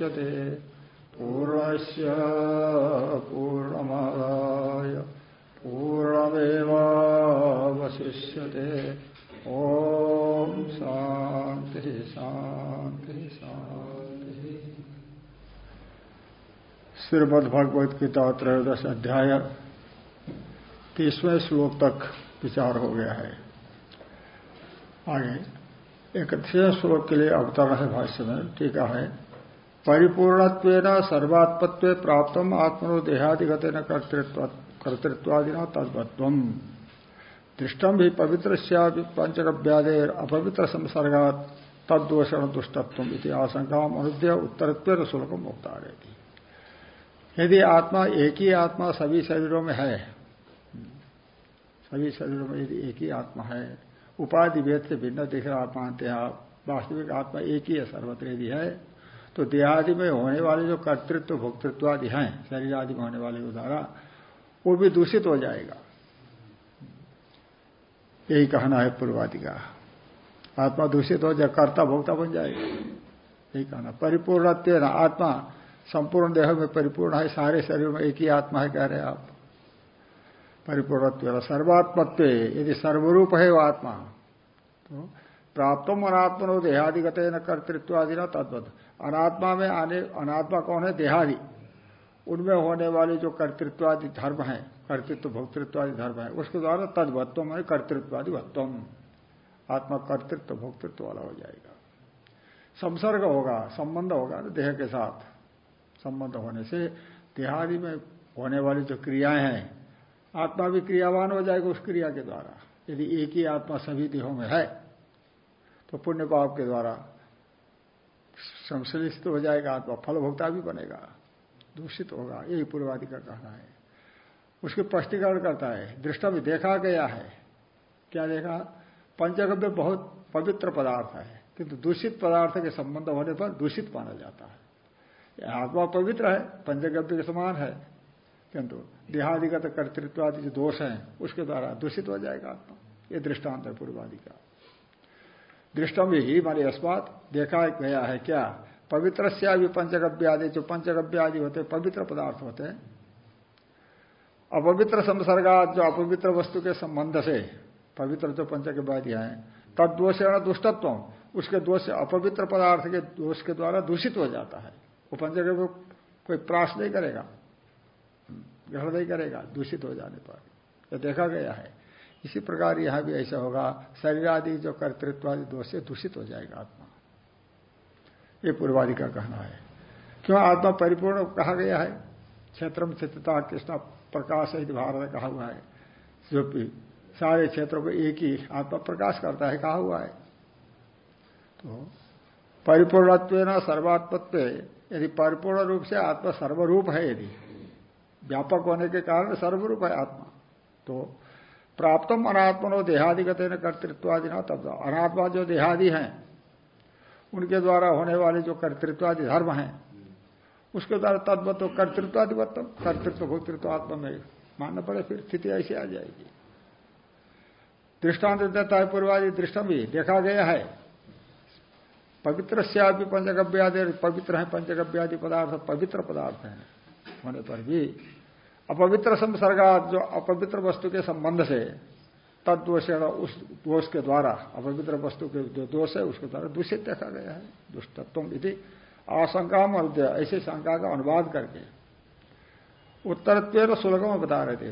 मुच्यते पूर्णस्य पूर्णमादाय पूर्णमेवावशिष्यते। ओम शांति शांति शांति श्रीमद्भगवद गीता त्रयोदश अध्याय तीसवें श्लोक तक विचार हो गया है। आगे इकतीसवें श्लोक के लिए अवतरण है भाष्य में टीका है? परिपूर्णत्व सर्वात्मत्व प्राप्त आत्मनो देहादिगत न कर्तृत्वादिना तद्वत्व दृष्टम भी पवित्र पंचगव्यादेर अपवित्र संसर्गा तदोषण दुष्टत्व इति आशंका अनुद्य उत्तरत्व शुल्कम मुक्ता रहती यदि आत्मा एक ही आत्मा सभी शरीरों में है, सभी शरीरों में यदि एक ही आत्मा है, उपाधि भेद से भिन्न दिख रहा आत्मा आप वास्तविक आत्मा एक ही है, सर्वत्र यदि है तो देहादि में होने वाले जो कर्तृत्व भोक्तृत्व आदि हैं शरीर आदि में होने वाले द्वारा वो भी दूषित हो जाएगा। यही कहना है पूर्वादि का आत्मा दूषित हो जाए, कर्ता भोक्ता बन जाएगा। यही कहना। परिपूर्ण आत्मा संपूर्ण देह में परिपूर्ण है, सारे शरीर में एक ही आत्मा है, कह रहे आप। परिपूर्णत्व सर्वात्मत्व, यदि सर्वरूप है वो आत्मा तो प्राप्तम अनात्मनो देहादिगत न कर्तृत्वादि न तद्वत। अनात्मा में आने, अनात्मा कौन है? देहादि। उनमें होने वाले जो कर्तृत्वादि धर्म है, कर्तृत्व, भोक्तृत्वादि धर्म है, उसके द्वारा तद्वत्व में कर्तृत्वादि भत्वम आत्मा कर्तृत्व, भोक्तृत्व वाला हो जाएगा। संसर्ग होगा, संबंध होगा ना देह के साथ। संबंध होने से देहादि में होने वाली जो क्रियाएँ हैं, आत्मा भी क्रियावान हो जाएगा उस क्रिया के द्वारा। यदि एक ही आत्मा सभी देहों में है तो पुण्य पाप के द्वारा संश्लिष्ट हो जाएगा आत्मा फल भोक्ता भी बनेगा, दूषित होगा, यही पूर्वादि का कहना है। उसके स्पष्टीकरण करता है, दृष्टा में देखा गया है। क्या देखा? पंचगव्य बहुत पवित्र पदार्थ है, किंतु दूषित पदार्थ के संबंध होने पर दूषित माना जाता है। आत्मा पवित्र है, पंचगव्य के समान है, किंतु देहादिगत कर्तृत्व आदि जो दोष है, उसके द्वारा दूषित हो जाएगा आत्मा। ये दृष्टांत है पूर्वादि का। दृष्टम ही माने अस्मात देखा गया है क्या? पवित्र से भी पंचगव्य आदि जो पंचगव्य आदि होते, पवित्र पदार्थ होते हैं। अपवित्र संसर्गा जो अपवित्र वस्तु के संबंध से पवित्र जो पंचगव्यादि है तब दोष दुष्टत्व, उसके दोष से अपवित्र पदार्थ के दोष के द्वारा दूषित हो जाता है। वो पंचगव्य कोई प्राश नहीं करेगा। ग्रहण नहीं करेगा, दूषित हो जाने पर। यह देखा गया है। इसी प्रकार यहाँ भी ऐसा होगा शरीर आदि जो कर्तृत्व आदि दोष से दूषित हो जाएगा आत्मा। ये पूर्वादि का कहना है। क्यों आत्मा परिपूर्ण कहा गया है? क्षेत्र स्थितता कृष्ण प्रकाश सहित भारत कहा हुआ है। जो भी सारे क्षेत्रों को एक ही आत्मा प्रकाश करता है, कहा हुआ है। तो परिपूर्णत्व न सर्वात्मत्व, यदि परिपूर्ण रूप से आत्मा सर्वरूप है यदि, व्यापक होने के कारण सर्वरूप है आत्मा तो प्राप्तम अनात्मनो देहादिगत न कर्तृत्वादि ना तब अनात्मा जो देहादि हैं, उनके द्वारा होने वाले जो कर्तृत्वादि धर्म हैं, उसके द्वारा तद्वत्व कर्तृत्वादिवत्व कर्तृत्व भोक्तृत्व आत्मा में मानना पड़े, फिर स्थिति ऐसी आ जाएगी। दृष्टांत देता है, पूर्वादि दृष्टम भी देखा गया है। पवित्र श्यापी पंचगव्यादि, पवित्र है पंचगव्यादि पदार्थ, पवित्र पदार्थ हैं। होने पर भी अपवित्र संसर्गा जो अपवित्र वस्तु के संबंध से तत्दोष उस दोष के द्वारा, अपवित्र वस्तु के जो दोष है, उसके द्वारा दूषित देखा गया है दुष्टत्व यदि आशंका अनुदय ऐसे शंका का अनुवाद करके। उत्तरत्व सुलगम बता रहे थे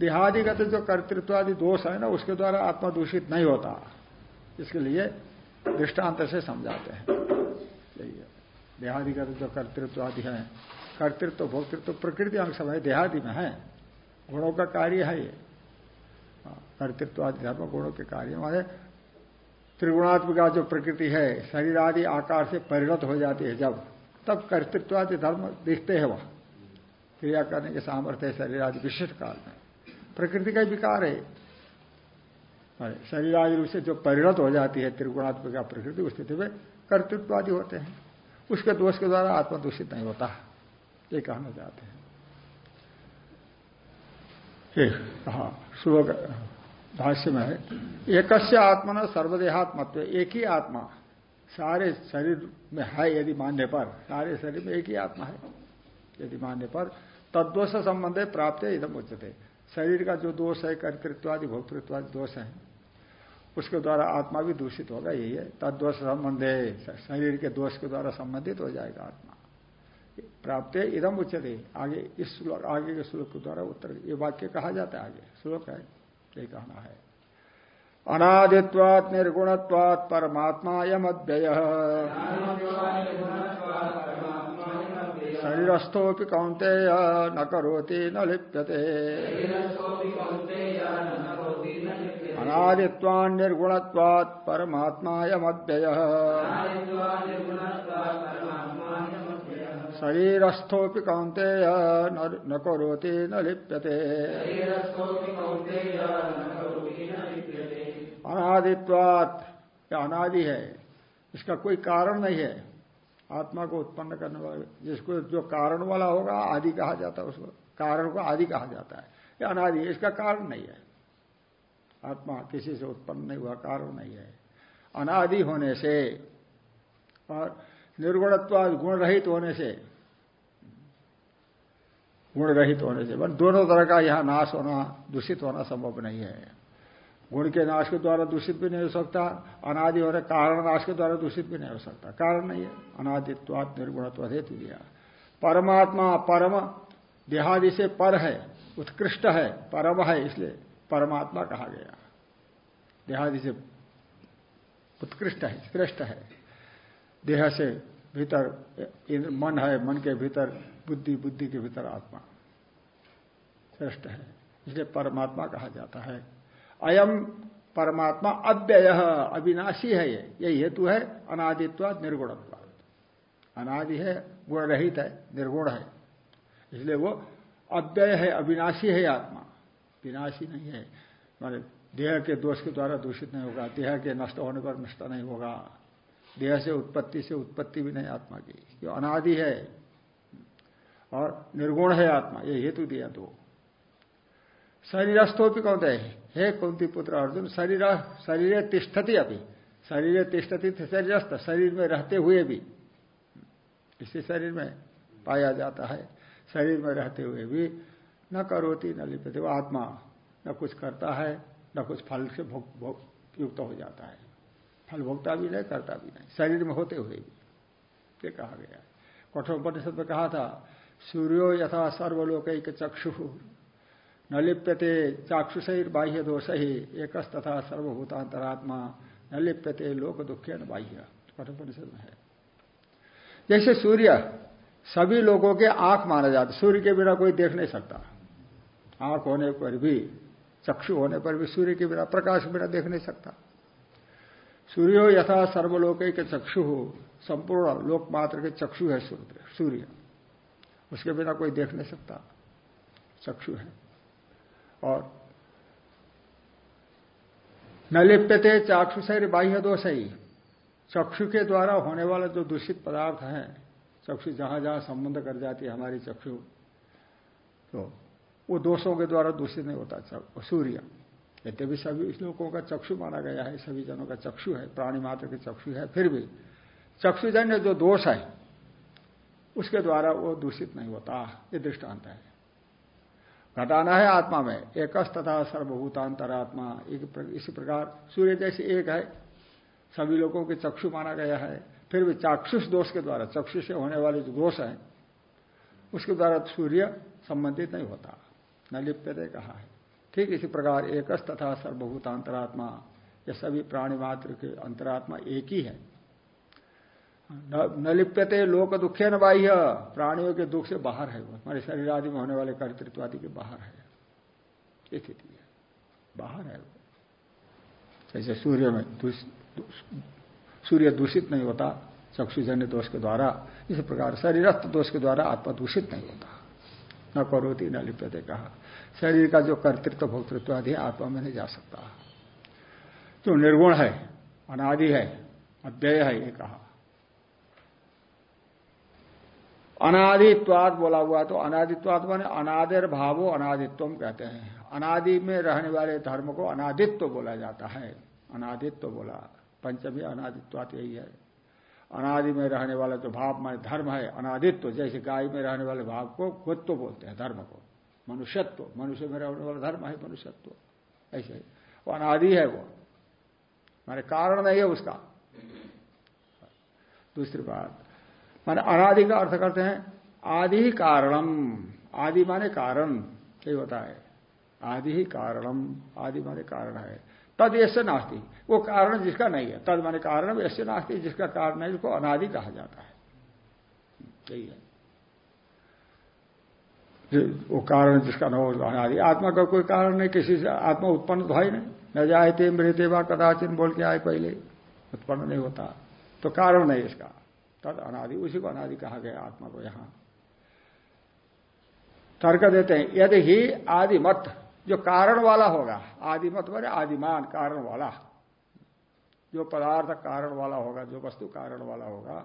देहादिगत जो कर्तृत्व आदि दोष है ना, उसके द्वारा आत्मा दूषित नहीं होता। इसके लिए दृष्टांत से समझाते हैं। देहादिगत जो कर्तृत्व आदि है कर्तृत्व भोक्तृत्व प्रकृति अंश है देहादि में है। गुणों का कार्य है ये। हाँ, कर्तृत्व आदि धर्म गुणों के कार्य माने त्रिगुणात्मिका जो प्रकृति है शरीर आदि आकार से परिणत हो जाती है जब तब कर्तृत्व आदि धर्म दिखते हैं वह। क्रिया करने के सामर्थ्य है शरीर आदि विशिष्ट काल में। प्रकृति का विकार है। शरीर आदि रूप से जो परिणत हो जाती है त्रिगुणात्मिका प्रकृति उस स्थिति में कर्तृत्व आदि होते हैं। उसके दोष के द्वारा आत्मा दूषित नहीं होता। ये कहना चाहते हैं। हाँ श्लोक, भाष्य में है। एक आत्मा न सर्वदेहात्मत्व, एक ही आत्मा। सारे शरीर में है यदि मानने पर, सारे शरीर में एक ही आत्मा है। यदि मानने पर, तद्दोष संबंध प्राप्त है इधम उच्चते शरीर का जो दोष है, कर्तृत्वादि, भोक्तृत्वादि दोष है, उसके द्वारा आत्मा भी दूषित होगा, यही है। तद्दोष संबंध, शरीर के दोष के द्वारा संबंधित हो जाएगा आत्मा। प्राप्त है इदम उच्चते आगे इस श्लोक, आगे के श्लोक के द्वारा उत्तर, ये वाक्य कहा जाता है आगे। श्लोक है, ये कहना है। अनादित्वात निर्गुणत्वात परमात्मा यम अव्यय शरीरस्थोपि कौंतेय न करोति, न लिप्यते। अनादित्वान् निर्गुणत्वात् परमात्मायमव्यय। शरीरस्थोपि कौंतेय न करोति न लिप्यते। अनादित्वात् अनादि है इसका कोई कारण नहीं है। आत्मा को उत्पन्न करने वाले जिसको जो कारण वाला होगा आदि कहा जाता है उसको। कारण को आदि कहा जाता है। ये अनादि है इसका कारण नहीं है। आत्मा किसी से उत्पन्न नहीं हुआ कारण नहीं है। अनादि होने से और निर्गुणत्व गुण रहित होने से गुण रहित होने से दोनों तरह का यहाँ नाश होना, दूषित होना संभव नहीं है। गुण के नाश के द्वारा दूषित भी नहीं हो सकता, अनादि होने, कारण नाश के द्वारा दूषित भी नहीं हो सकता। कारण नहीं है अनादित्वात निर्गुणत्व हेतु दिया। परमात्मा परम, देहादि से पर है, उत्कृष्ट है, परम है, इसलिए परमात्मा कहा गया। देहादि से उत्कृष्ट है, श्रेष्ठ है। देह से भीतर मन है, मन के भीतर, बुद्धि बुद्धि के भीतर आत्मा। श्रेष्ठ है। इसलिए परमात्मा कहा जाता है। अयम परमात्मा अव्यय, अविनाशी है ये। ये हेतु है अनादित्व निर्गुणत्व। अनादि है गुण रहित है, निर्गुण है। इसलिए वो अव्यय है, अविनाशी है आत्मा। विनाशी नहीं है। माने देह के दोष के द्वारा दूषित नहीं होगा, देह के नष्ट होने पर नष्ट नहीं होगा। देह से उत्पत्ति से उत्पत्ति भी नहीं आत्मा की। जो अनादि है। और निर्गुण है आत्मा। ये हेतु दिया दो। शरीरस्थो भी कौन है हे कुंती पुत्र अर्जुन, शरीर शरीर तिष्ठती अभी। शरीर तिष्ठती शरीरस्थ, शरीर में रहते हुए भी। इसी शरीर में पाया जाता है। शरीर में रहते हुए भी न करोती, न लिपते वो आत्मा। न कुछ करता है, न कुछ फल से भोग युक्त हो जाता है। फल भोगता भी नहीं, करता भी नहीं। शरीर में होते हुए भी। ये कहा गया। कठोर कठोपनिषद में कहा था, सूर्यो यथा सर्वलोक चक्षु। न लिप्यते चाक्षुषर बाह्य दोष ही एक तथा सर्वभूतांतरात्मा न लिप्यते लोक दुखे न बाह्य। कठोपनिषद में है। जैसे सूर्य सभी लोगों के आँख माना जाता सूर्य के बिना कोई देख नहीं सकता। आँख होने पर भी, चक्षु होने पर भी सूर्य के बिना, प्रकाश बिना देख नहीं सकता। सूर्यो यथा सर्वलोक के चक्षु हो संपूर्ण लोकमात्र के चक्षु है सूर्य सूर्य। उसके बिना कोई देख नहीं सकता। चक्षु है। और न लिप्यते चाक्षु शरीर बाह्य दोष ही चक्षु के द्वारा होने वाला जो दूषित पदार्थ है, चक्षु जहाँ जहाँ संबंध कर जाती है हमारी चक्षु तो वो दोषों के द्वारा दूषित नहीं होता। सूर्य। यद्यपि सभी लोगों का चक्षु माना गया है, सभी जनों का चक्षु है, प्राणी मात्र के चक्षु है, फिर भी चक्षुजन्य जो दोष है, उसके द्वारा वो दूषित नहीं होता, ये दृष्टांत है। घटाना है आत्मा में एकस तथा सर्वभूतांतरात्मा इसी प्रकार सूर्य जैसे एक है, सभी लोगों के चक्षु माना गया है, फिर भी चाक्षुष दोष के द्वारा चक्षु से होने वाले जो दोष है, उसके द्वारा सूर्य संबंधित नहीं होता, न लिप्यते कहा है। ठीक इसी प्रकार एकस तथा सर्वभूतांतरात्मा। ये सभी प्राणी मात्र के अंतरात्मा एक ही है। न लिप्यते लोक दुखे न बाह्य। प्राणियों के दुख से बाहर है वो। हमारे शरीर आदि में होने वाले कर्तृत्व आदि के बाहर है। स्थिति है। बाहर है वो। जैसे सूर्य में सूर्य दूषित नहीं होता, चक्षुजन्य दोष के द्वारा, इस प्रकार शरीरस्थ दोष के द्वारा आत्मा दूषित नहीं होता। न करोती, न लिप्यते कहा। शरीर का जो कर्तृत्व, भोक्तृत्व आदि आत्मा में नहीं जा सकता। जो निर्गुण है, अनादि है अव्यय है, ये कहा। अनादित्वाद बोला हुआ तो अनादित्वाद माने अनादिर भावो अनादित्व कहते हैं। अनादि में रहने वाले धर्म को अनादित्व बोला जाता है। अनादित्व बोला, पंचमी अनादित्वात यही है। अनादि में रहने वाला जो भाव माने धर्म है, अनादित्व, जैसे गाय में रहने वाले भाव को गुत्व बोलते हैं, धर्म को। मनुष्यत्व, मनुष्य में रहने वाला धर्म है मनुष्यत्व। ऐसे वो अनादि है वो। माने कारण नहीं है उसका। दूसरी बात। माने अनादि का अर्थ करते हैं, आदि ही कारणम। आदि माने कारण, यही होता है। आदि ही कारणम। आदि माने कारण है। तद यश नास्ती। वो कारण जिसका नहीं है। तद माने कारण यश नास्ती जिसका कारण है उसको अनादि कहा जाता है। यही है। वो कारण जिसका न हो अनादि आत्मा का कोई कारण नहीं, किसी से आत्मा उत्पन्न तो है नहीं। न जाए मृत्य बा कदाचिन बोल के आए पहले, उत्पन्न नहीं होता। तो कारण नहीं इसका। तद अनादि, उसी को अनादि कहा गया आत्मा को यहाँ। तर्क देते हैं, यदि ही आदिमत, जो कारण वाला होगा, आदिमत बने आदिमान, कारण वाला। जो पदार्थ कारण वाला होगा, जो वस्तु कारण वाला होगा,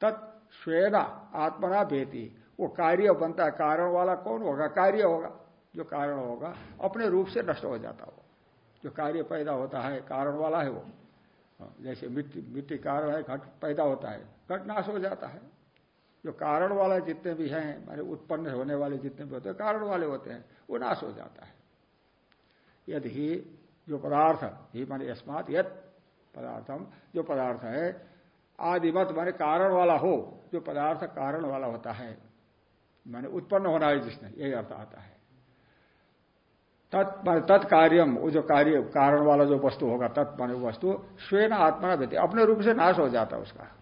तत् आत्मना बेती वो कार्य बनता है। कारण वाला कौन होगा? कार्य होगा। जो कारण होगा, अपने रूप से नष्ट हो जाता हो जो कार्य पैदा होता है, कारण वाला है वो। जैसे मिट्टी मिट्टी कारण है, घट पैदा होता है। घट नाश हो जाता है। जो कारण वाला जितने भी हैं, माने उत्पन्न होने वाले जितने भी होते हैं, कारण वाले होते हैं, वो नाश हो जाता है। यदि ही जो पदार्थ, ही माने अस्मात यद पदार्थम, जो पदार्थ है, आदिमत माने कारण वाला हो, जो पदार्थ कारण वाला होता है माने उत्पन्न होना है जिसने, यही अर्थ आता है। तत् तत्कार्यम, वो जो कार्य, कारण वाला जो वस्तु होगा, तत् वस्तु स्वयं आत्मा व्यक्ति अपने रूप से नाश हो जाता है उसका।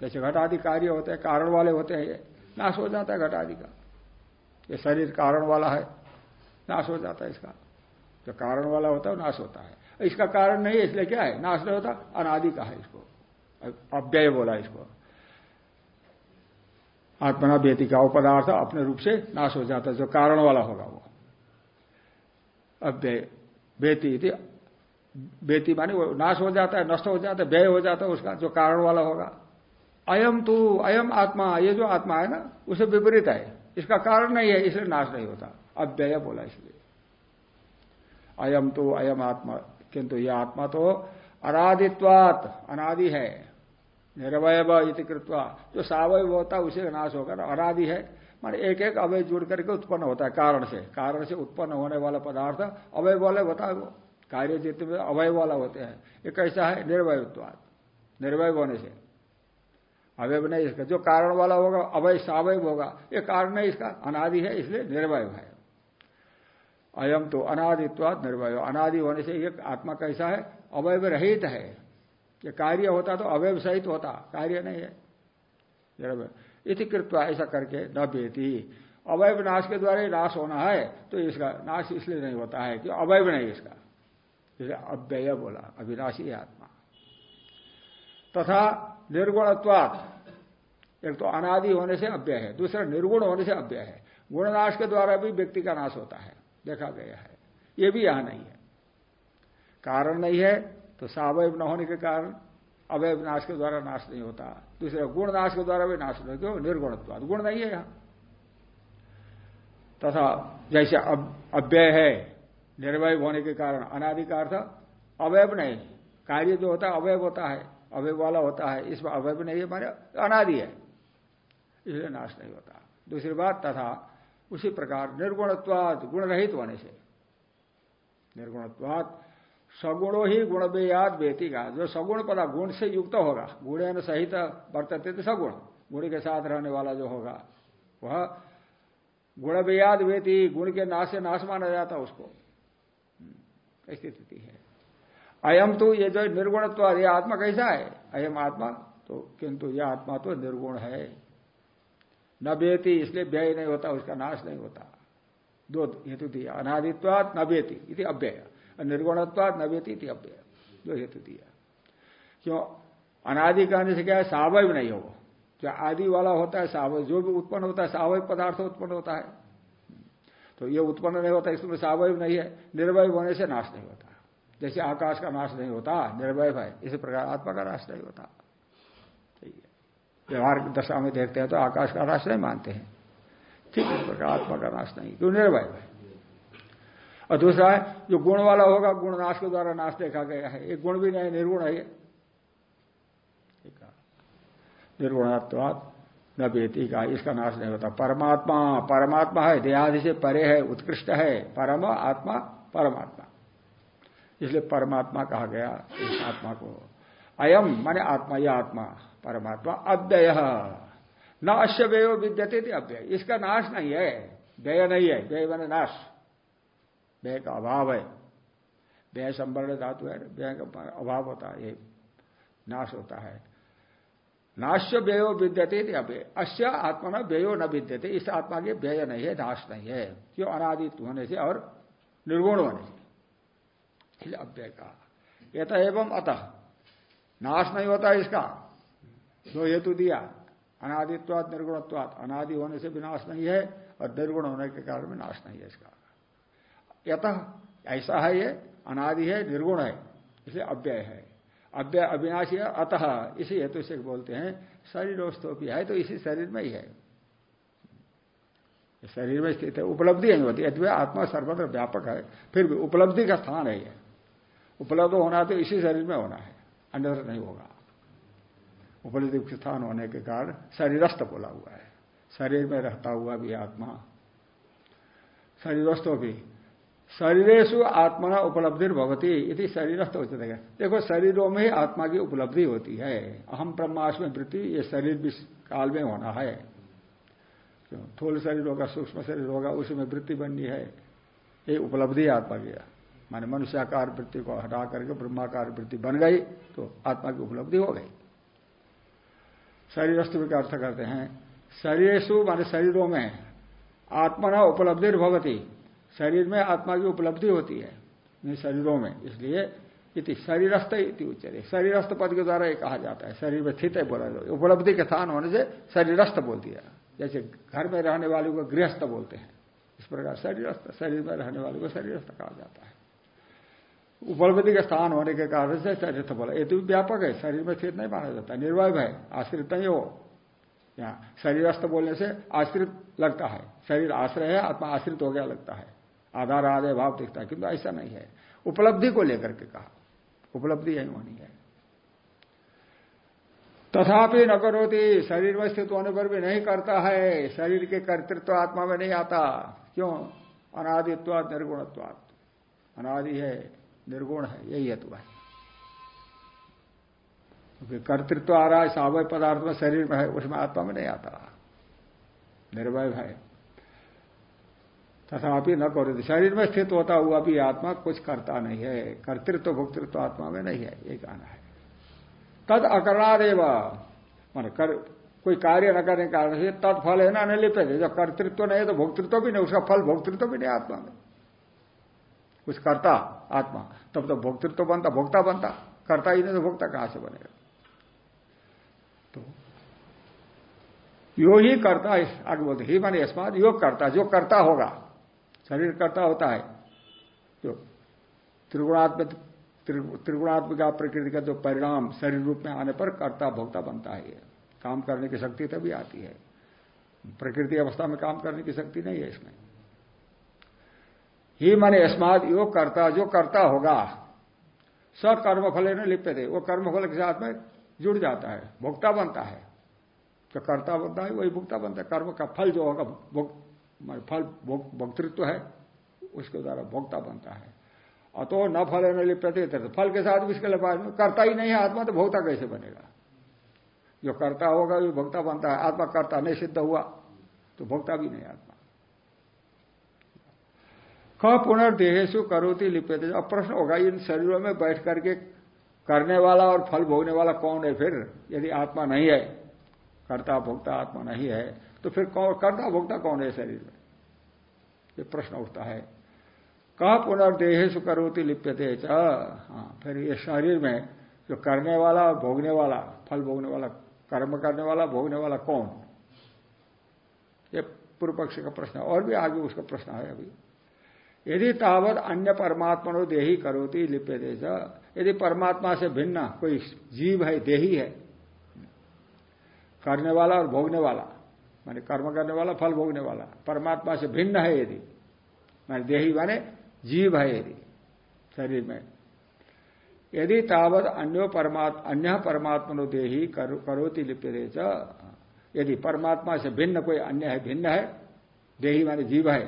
जैसे घट आदि कार्य होते हैं, कारण वाले होते हैं, ये नाश हो जाता है घट आदि का। ये शरीर कारण वाला है, नाश हो जाता है इसका। जो कारण वाला होता है नाश होता है। इसका कारण नहीं है, इसलिए क्या है? नाश नहीं होता, अनादि का है इसको। अव्यय बोला इसको। आत्मना बेटी का पदार्थ अपने रूप से नाश हो जाता है, जो कारण वाला होगा वो। अव्यय बेटी बेटी मानी वो नाश हो जाता है, नष्ट हो जाता है, व्यय हो जाता है, उसका जो कारण वाला होगा। अयम तो अयम आत्मा, ये जो आत्मा है ना, उसे विपरीत है। इसका कारण नहीं है, इसलिए नाश नहीं होता। अव्यय बोला इसलिए। अयम तो अयम आत्मा, किंतु यह आत्मा तो अनादित्वात, अनादि है। निरवय इति कृत्वा। जो सावय होता है, उसे नाश होगा ना। अनादि है। मान एक एक अवय जुड़ करके उत्पन्न होता है, कारण से। कारण से उत्पन्न होने वाला पदार्थ, अवय वाले होता है वो। कार्य जितने में अवय वाला होते हैं, ये कैसा है? निर्वयत्वाद निर्वय होने से। अवयव नहीं, इसका जो कारण वाला होगा, अवय सावय होगा, ये कारण नहीं इसका। अनादि है, इसलिए निर्वय है। अयम तो अनादित्वाद निर्वय। अनादि होने से ये आत्मा कैसा है? अवयव रहित है। कार्य होता तो अवयव सहित होता, कार्य नहीं है। इति कृत्वा ऐसा करके न बेती अवयव नाश के द्वारा ही नाश होना है तो इसका नाश इसलिए नहीं होता है कि अवयव नहीं इसका। इसलिए अव्यय बोला, अविनाशी आत्मा। तथा निर्गुणत्वात, एक तो अनादि होने से अव्यय है, दूसरा निर्गुण होने से अव्यय है। गुणनाश के द्वारा भी व्यक्ति का नाश होता है, देखा गया है। ये भी यहाँ नहीं है। कारण नहीं है तो सावयव न होने के कारण अवयव नाश के द्वारा नाश नहीं होता। दूसरा गुण नाश के द्वारा भी नाश नहीं क्यों? निर्गुणत्वाद गुण नहीं है यहाँ। तथा जैसे अव्यय है निर्वय होने के कारण अनादि का अर्थ अवयव नहीं। कार्य जो होता है होता है। अवयव वाला होता है, इसमें अवयव नहीं है, माने अनादि है। इसलिए नाश नहीं होता। दूसरी बात, तथा उसी प्रकार निर्गुणत्वाद गुण रहित होने से। निर्गुणत्वाद सगुणो ही गुण बेयाद बेती का। जो सगुण पदा गुण से युक्त होगा गुण सहित वर्तते तो सगुण, गुण के साथ रहने वाला जो होगा, वह गुण बेयाद बेती गुण के नाश से नाश माना जाता उसको। ऐसी स्थिति है। अयम तो ये जो निर्गुणत्व ये आत्मा कैसा है? अयम आत्मा तो किंतु यह आत्मा तो निर्गुण है। न बेती इसलिए व्यय नहीं होता, उसका नाश नहीं होता। दो हेतु दिया, अनादित्वात न बेती अव्यय। निर्गुणत्वात न बेती इति अव्यय। दो हेतु दिया। क्यों? अनादि कहने से क्या है? सावय नहीं हो। जो आदि वाला होता है, सावय, जो भी उत्पन्न होता है, सावय पदार्थ उत्पन्न होता है। तो ये उत्पन्न नहीं होता, इसमें सावय नहीं है। निर्वय होने से नाश नहीं होता। जैसे आकाश का नाश नहीं होता निर्भय है, इसी प्रकार आत्मा का नाश नहीं होता। व्यवहार की दशा में देखते हैं तो आकाश का नाश नहीं मानते हैं। ठीक इस प्रकार आत्मा का नाश नहीं। क्यों? निर्भय है। और दूसरा है, जो गुण वाला होगा गुण नाश के द्वारा नाश देखा गया है। एक गुण भी नहीं, निर्गुण है ये। निर्गुणत्वात न बेती का इसका नाश नहीं होता। परमात्मा परमात्मा है, देहादि से परे है, उत्कृष्ट है। परम आत्मा, परमात्मा। इसलिए परमात्मा कहा गया, इस आत्मा को। अयम, माने आत्मा यह आत्मा, परमात्मा, अव्यय। न अश्य व्यय विद्यते थे अव्यय। इसका नाश नहीं है। व्यय नहीं है। व्यय मैंने नाश। व्यय का अभाव है। व्यय संवर्ण धातु है, व्यय का अभाव होता है, ये नाश होता है। नाश्य व्ययो विद्यते अश्य आत्मा न व्ययो न विद्यते, इस आत्मा के व्यय नहीं है, नाश नहीं है। क्यों? अनादित होने से और निर्गुण होने से। इसलिए अव्यय का। यथ एवं अतः। नाश नहीं होता इसका। जो हेतु दिया। अनादित्वाद निर्गुणत्वाद अनादि होने से विनाश नहीं है और निर्गुण होने के कारण में नाश नहीं है इसका। यत ऐसा है ये, अनादि है, निर्गुण है, इसलिए अव्यय है। अव्यय अविनाशी है, अतः इसी हेतु से बोलते हैं शरीर भी है तो इसी शरीर में ही है। शरीर में स्थित है, उपलब्धि नहीं होती यदि आत्मा सर्वत्र व्यापक है, फिर भी उपलब्धि का स्थान है यह उपलब्ध होना तो इसी शरीर में होना है अन्यत्र नहीं होगा। उपलब्धि स्थान होने के कारण शरीरस्थ बोला हुआ है। शरीर में रहता हुआ भी आत्मा शरीरस्थो भी शरीरेशु आत्मना उपलब्धि भगवती यदि शरीरस्थ हो जाएगा देखो, शरीरों में ही आत्मा की उपलब्धि होती है। अहम ब्रह्मास्म वृत्ति ये शरीर भी काल में होना है। थोल शरीर होगा, सूक्ष्म शरीर होगा उसी में वृत्ति बननी है। ये उपलब्धि आत्मा की। माने मनुष्याकार वृत्ति को हटा करके ब्रह्माकार वृत्ति बन गई तो आत्मा की उपलब्धि हो गई। शरीरस्थ का अर्थ करते हैं? शरीरसु माने शरीरों में आत्मना उपलब्धि भगवती शरीर में आत्मा की उपलब्धि होती है शरीरों में। इसलिए इति शरीरस्थ इति उच्चरे शरीरस्थ पद के द्वारा ये कहा जाता है। शरीर में स्थित है बोला जाता उपलब्धि के स्थान होने से शरीरस्थ बोल दिया जैसे घर में रहने वाले को गृहस्थ बोलते हैं। इस प्रकार शरीरस्थ, शरीर में रहने वाले को शरीरस्थ कहा जाता है। उपलब्धि के स्थान होने के कारण से शरीरस्थ बोला। ये तो व्यापक है। शरीर में स्थित नहीं माना जाता। निर्भय है। आश्रित नहीं हो। यहाँ शरीरस्थ बोलने से आश्रित लगता है। शरीर आश्रय है, आत्मा आश्रित हो गया लगता है। आधार आधे भाव दिखता है। किंतु ऐसा नहीं है। उपलब्धि को लेकर के कहा। उपलब्धि यही होनी है। तथापि न करोती, शरीर में स्थित होने पर भी नहीं करता है। शरीर के कर्तृत्व आत्मा में नहीं आता। क्यों? अनादित्वाद निर्गुणत्वाद अनादि है, निर्गुण है, यही है है। क्योंकि कर्तृत्व आ रहा है, सावय पदार्थ में शरीर में है, उसमें आत्मा में नहीं आता। निर्भय है। तथापि न करो। शरीर में स्थित होता हुआ भी आत्मा कुछ करता नहीं है। कर्तृत्व तो भोक्तृत्व तो आत्मा में नहीं है। ये कहना है। तद अकरणादेव मान कर, कोई कार्य न करने के कारण से तत्फल है ना लिपे। जब कर्तृत्व तो नहीं है तो भोक्तृत्व भी नहीं, उसका फल भोक्तृत्व भी नहीं आत्मा में। कुछ करता, आत्मा। तब तो भोक्तृत्व बनता, भोक्ता बनता। करता ही नहीं तो भोक्ता कहाँ से बनेगा? तो यो ही करता आगे बोलते ही माने अस्मात योग करता, जो करता होगा शरीर करता होता है। जो त्रिगुणात्मक त्रिगुणात्मिका प्रकृति का जो परिणाम शरीर रूप में आने पर कर्ता भोक्ता बनता है। काम करने की शक्ति तभी आती है। प्रकृति अवस्था में काम करने की शक्ति नहीं है इसमें। ही माने अस्माद योग करता, जो करता होगा सब कर्मफल ने लिप्त थे वो कर्मफल के साथ में जुड़ जाता है, भोक्ता बनता है। जो करता बनता है, वही भुगता बनता है। कर्म का फल जो होगा फल भोक्तृत्व है, उसके द्वारा भोक्ता बनता है। अतो न फल न लिप्यते फल के साथ भी इसके लिए करता ही नहीं है, आत्मा तो भोक्ता कैसे बनेगा? जो करता होगा वो भोक्ता बनता है, आत्मा करता नहीं, सिद्ध हुआ तो भोक्ता भी नहीं आत्मा। क पुनर्देहेशु करोती लिप्यते। अब प्रश्न होगा, इन शरीरों में बैठ करके करने वाला और फल भोगने वाला कौन है फिर? यदि आत्मा नहीं है करता भोक्ता आत्मा नहीं है तो फिर करता भोक्ता कौन है शरीर में? ये प्रश्न उठता है। कहा पुनर्देहेशु करोती लिप्यते हाँ फिर ये शरीर में जो करने वाला और भोगने वाला, फल भोगने वाला, कर्म करने वाला, भोगने वाला कौन? ये पूर्व पक्ष का प्रश्न और भी आगे उसका प्रश्न है अभी। यदि तावत अन्य परमात्मा देही करोती लिप्य दे यदि परमात्मा से भिन्न कोई जीव है, देही है करने वाला और भोगने वाला माने कर्म करने वाला फल भोगने वाला परमात्मा से भिन्न है यदि। माने देही माने जीव है यदि, शरीर में। यदि तावत अन्यो परमात्मा अन्य परमात्मनो देही करोति लिप्यते यदि परमात्मा से भिन्न कोई अन्य है, भिन्न है, देही माने जीव है,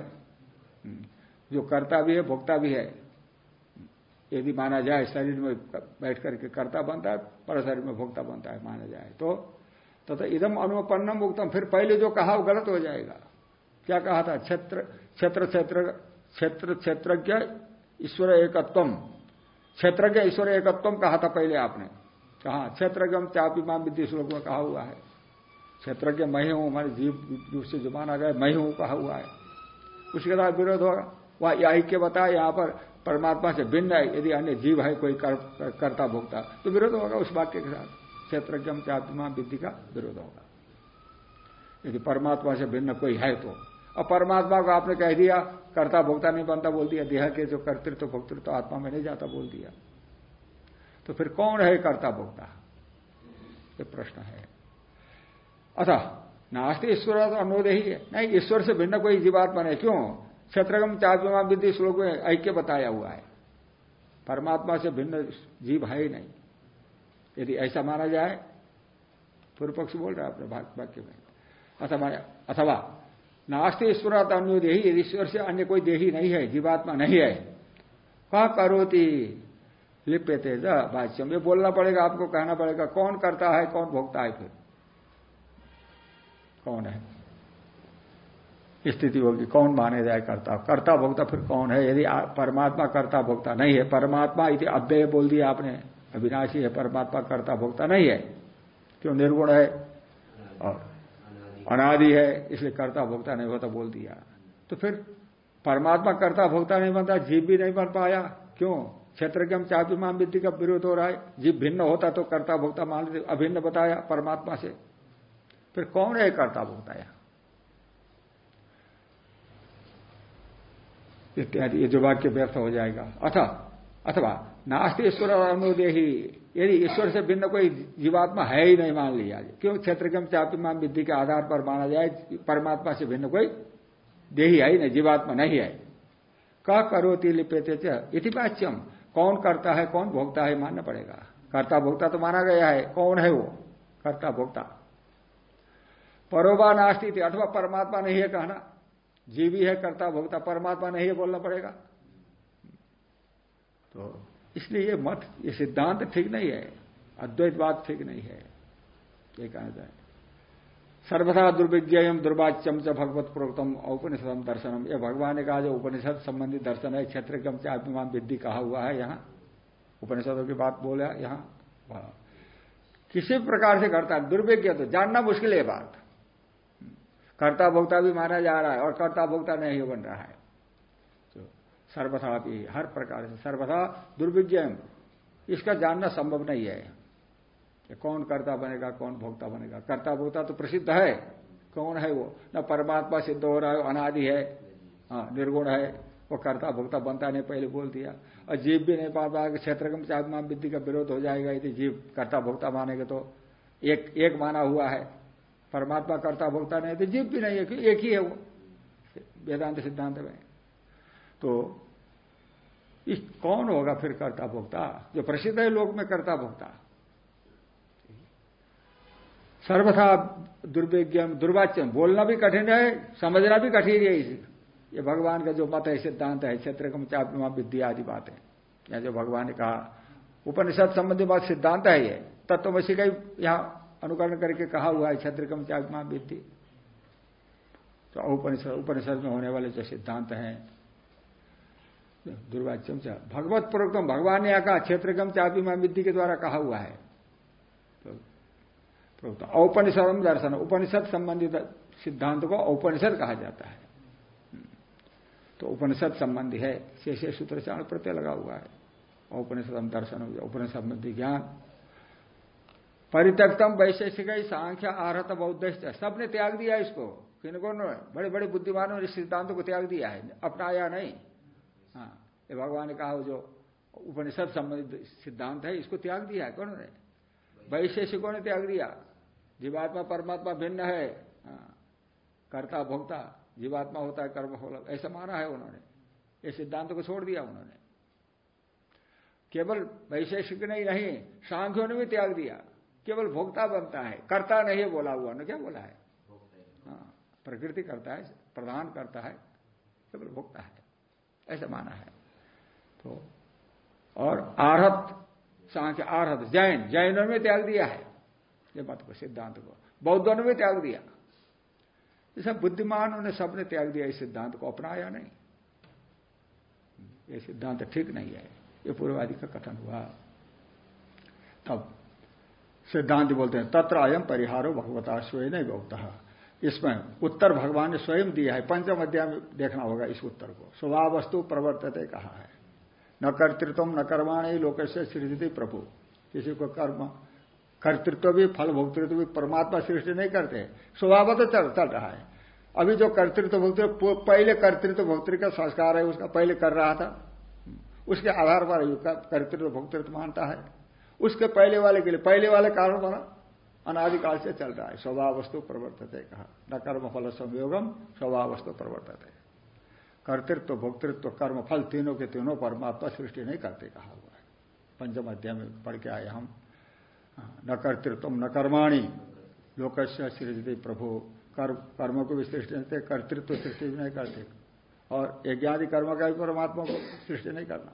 जो करता भी है, भोक्ता भी है, यदि माना जाए शरीर में बैठ करके कर्ता बनता है, पर शरीर में भोक्ता बनता है, माना जाए तो तथा इदम अनुपन्नम उक्तम। फिर पहले जो कहा वो गलत हो जाएगा। क्या कहा था? क्षेत्र क्षेत्र क्षेत्र क्षेत्र क्षेत्रज्ञ ईश्वर एकत्वम। क्षेत्रज्ञ ईश्वर एकत्वम कहा था पहले आपने? कहा क्षेत्रज्ञ त्यापी माम विद्युत श्लोक में कहा हुआ है। क्षेत्रज्ञ मैं हूँ हमारे जीव रूप से जो माना गया मैं हूँ कहा हुआ है। उसके साथ विरोध होगा। वह ऐक्य बताया यहाँ पर परमात्मा से भिन्न है। यदि अन्य जीव है कोई कर, करता भोगता तो विरोध होगा उस वाक्य के साथ। क्षेत्रज्ञ चात्मा विद्धि का विरोध होगा। यदि परमात्मा से भिन्न कोई है तो। अब परमात्मा को आपने कह दिया, कर्ता भोक्ता नहीं बनता बोल दिया, देह के जो कर्तृत्व, भोक्तृत्व, आत्मा में नहीं जाता बोल दिया। तो फिर कौन है कर्ता भोक्ता? ये प्रश्न है। अथा नास्ते ईश्वर तो अनुरोध ही है। नहीं, ईश्वर से भिन्न कोई जीवात्मा नहीं क्यों? क्षेत्रगम चापिमा विधि श्लोक में ऐक्य बताया हुआ है। परमात्मा से भिन्न जीव है ही नहीं। यदि ऐसा माना जाए पूर्व पक्ष बोल रहा है अपने वाक्य में। अथवा अथवा, नास्ते ईश्वर अन्य देही ईश्वर से अन्य कोई देही नहीं है, जीवात्मा नहीं है, कहा करोती? लिप्य तेज भाष्यम ये बोलना पड़ेगा, आपको कहना पड़ेगा, कौन करता है, कौन भोगता है फिर? कौन है? स्थिति होगी, कौन माने जाए करता? करता भोगता फिर कौन है? यदि परमात्मा करता भोगता नहीं है, परमात्मा इति अव्यय बोल दिया आपने अविनाशी है, परमात्मा कर्ता, भोक्ता नहीं है। क्यों? निर्गुण है। और अनादि है, इसलिए कर्ता, भोक्ता नहीं होता, बोल दिया। तो फिर परमात्मा कर्ता, भोक्ता नहीं बनता, जीव भी नहीं बन पाया। क्यों? क्षेत्र के हम चापी मान विद्धि का विरोध हो रहा है। जीव भिन्न होता तो कर्ता, भोक्ता मान लेते, अभिन्न बताया परमात्मा से। फिर कौन है कर्ता, भोक्ता यहाँ? इत्यादि, ये जो वाक्य व्यर्थ हो जाएगा। अथा, अथवा नास्ति ईश्वर अनुदेही यदि ईश्वर से भिन्न कोई जीवात्मा है ही नहीं मान लिया क्यों क्षेत्र के चापिमान विद्धि के आधार पर माना जाए, परमात्मा से भिन्न कोई देही है ही नहीं, जीवात्मा नहीं है। क करोती लिप्यते इतिपाच्यम कौन करता है, कौन भोगता है, मानना पड़ेगा। कर्ता भोक्ता तो माना गया है, कौन है वो? कर्ता भोक्ता। परोबा नास्ती थी अथवा परमात्मा नहीं है कहना। जीवी है, कर्ता भोक्ता, परमात्मा नहीं है बोलना पड़ेगा। तो इसलिए ये मत, ये सिद्धांत ठीक नहीं है अद्वैत बात ठीक नहीं है। ये कहा जाए। सर्वथा दुर्विज्ञम दुर्वाच्यम च भगवत प्रोक्तम औपनिषदम दर्शनम। ये भगवान ने कहा जो उपनिषद संबंधी दर्शन है क्षेत्रगम से आत्मान विद्धि कहा हुआ है यहाँ। उपनिषदों की बात बोला यहाँ। किसी प्रकार से करता, दुर्विज्ञ तो जानना मुश्किल है बात। कर्ता भोक्ता भी माना जा रहा है और कर्ता भोक्ता नहीं बन रहा है। सर्वथा भी हर प्रकार से सर्वथा दुर्विज्ञ इसका जानना संभव नहीं है। कि कौन कर्ता बनेगा, कौन भोक्ता बनेगा। कर्ता भोक्ता तो प्रसिद्ध है। कौन है वो? न परमात्मा सिद्ध हो रहा है अनादि है। हाँ निर्गुण है। वो कर्ता भोक्ता बनता नहीं, पहले बोल दिया। और जीव भी नहीं पाता क्षेत्र में चात्मा विद्धि का विरोध हो जाएगा यदि जीव कर्ता भोक्ता मानेगा तो। एक एक माना हुआ है। परमात्मा कर्ता भोक्ता नहीं तो जीव भी नहीं है एक ही है वो। वेदांत सिद्धांत में। तो इस कौन होगा फिर कर्ता भोक्ता जो प्रसिद्ध है लोक में कर्ता भोक्ता सर्वथा दुर्विज्ञम, दुर्वाच्यम, बोलना भी कठिन है, समझना भी कठिन है ये भगवान का जो मत है, सिद्धांत है क्षेत्र कम विद्या आदि बात। या जो भगवान ने कहा, उपनिषद संबंधी बात सिद्धांत है ये। तत्वमसी का यहाँ अनुकरण करके कहा हुआ है, क्षत्रकम त्यागमा विद्धि तो उपनिषद उपनिषद में होने वाले जो सिद्धांत हैं दुर्वाच्यम से भगवत प्रोक्तम भगवान ने कहा चापी चापिमा विद्धि के द्वारा कहा हुआ है। तो औपनिषद दर्शन, उपनिषद संबंधित सिद्धांत को औपनिषद कहा जाता है। तो उपनिषद संबंधी है, शेषे सूत्र से प्रत्यय लगा हुआ है। औपनिषद दर्शन, उपनिषद संबंधी ज्ञान परित्यक्तम वैशेषिक सांख्य आरत बौद्ध सबने त्याग दिया इसको। किन कौन बड़े बड़े बुद्धिमानों ने सिद्धांतों को त्याग दिया है। अपनाया नहीं। हाँ ये भगवान ने कहा जो उपनिषद संबंधित सिद्धांत है इसको त्याग दिया है कौन ने वैशेषिकों ने त्याग दिया। जीवात्मा परमात्मा भिन्न है। हाँ, कर्ता भोक्ता जीवात्मा होता है कर्म हो ऐसा माना है उन्होंने। ये सिद्धांत को छोड़ दिया उन्होंने। केवल वैशेषिक नहीं नहीं सांख्यों ने भी त्याग दिया। केवल भोक्ता बनता है कर्ता नहीं बोला हुआ ना क्या बोला है? हाँ प्रकृति करता है प्रधान करता है केवल भोक्ता है। ऐसा माना है। तो और आरहत, सांख्य आरहत, जैन, जैनों में त्याग दिया है। ये मत को सिद्धांत को, बौद्धों ने भी त्याग दिया। जैसा बुद्धिमानों ने सबने त्याग दिया, इस सिद्धांत को अपनाया नहीं। ये सिद्धांत ठीक नहीं है। ये पूर्वादि का कथन हुआ। तब सिद्धांत बोलते हैं, तत्र अयम परिहारो भगवता स्वयं नहीं इसमें उत्तर भगवान ने स्वयं दिया है। पंचम अध्याय में देखना होगा इस उत्तर को। स्वभाव वस्तु प्रवर्तते कहा है। न कर्तृत्व न कर्माणी लोक से सृजती प्रभु। किसी को कर्म कर्तृत्व भी फल भोक्तृत्व भी परमात्मा सृष्टि नहीं करते। स्वभाव तो चल, चल रहा है। अभी जो कर्तृत्व भोक्तृत्व पहले कर्तृत्व भोक्तृत्व का संस्कार है उसका पहले कर रहा था। उसके आधार पर कर्तृत्व भोक्तृत्व मानता है। उसके पहले वाले के लिए पहले वाले कारण बना। अनादिकाल से चल रहा है। स्वभाव वस्तु प्रवर्तते कहा। न कर्म फल संयोगम स्वभाव वस्तु प्रवर्तते। कर्तृत्व, भोक्तृत्व कर्म फल तीनों के तीनों परमात्मा सृष्टि नहीं करते कहा हुआ है। पंचम अध्याय में पढ़ के आए हम। न कर्तृत्व न कर्माणी। लोकस्य सृजते प्रभु। कर्म कर्म को भी सृष्टि नहीं कर्तृत्व सृष्टि भी नहीं करते। और यज्ञादि कर्म का भी परमात्मा को सृष्टि नहीं करना।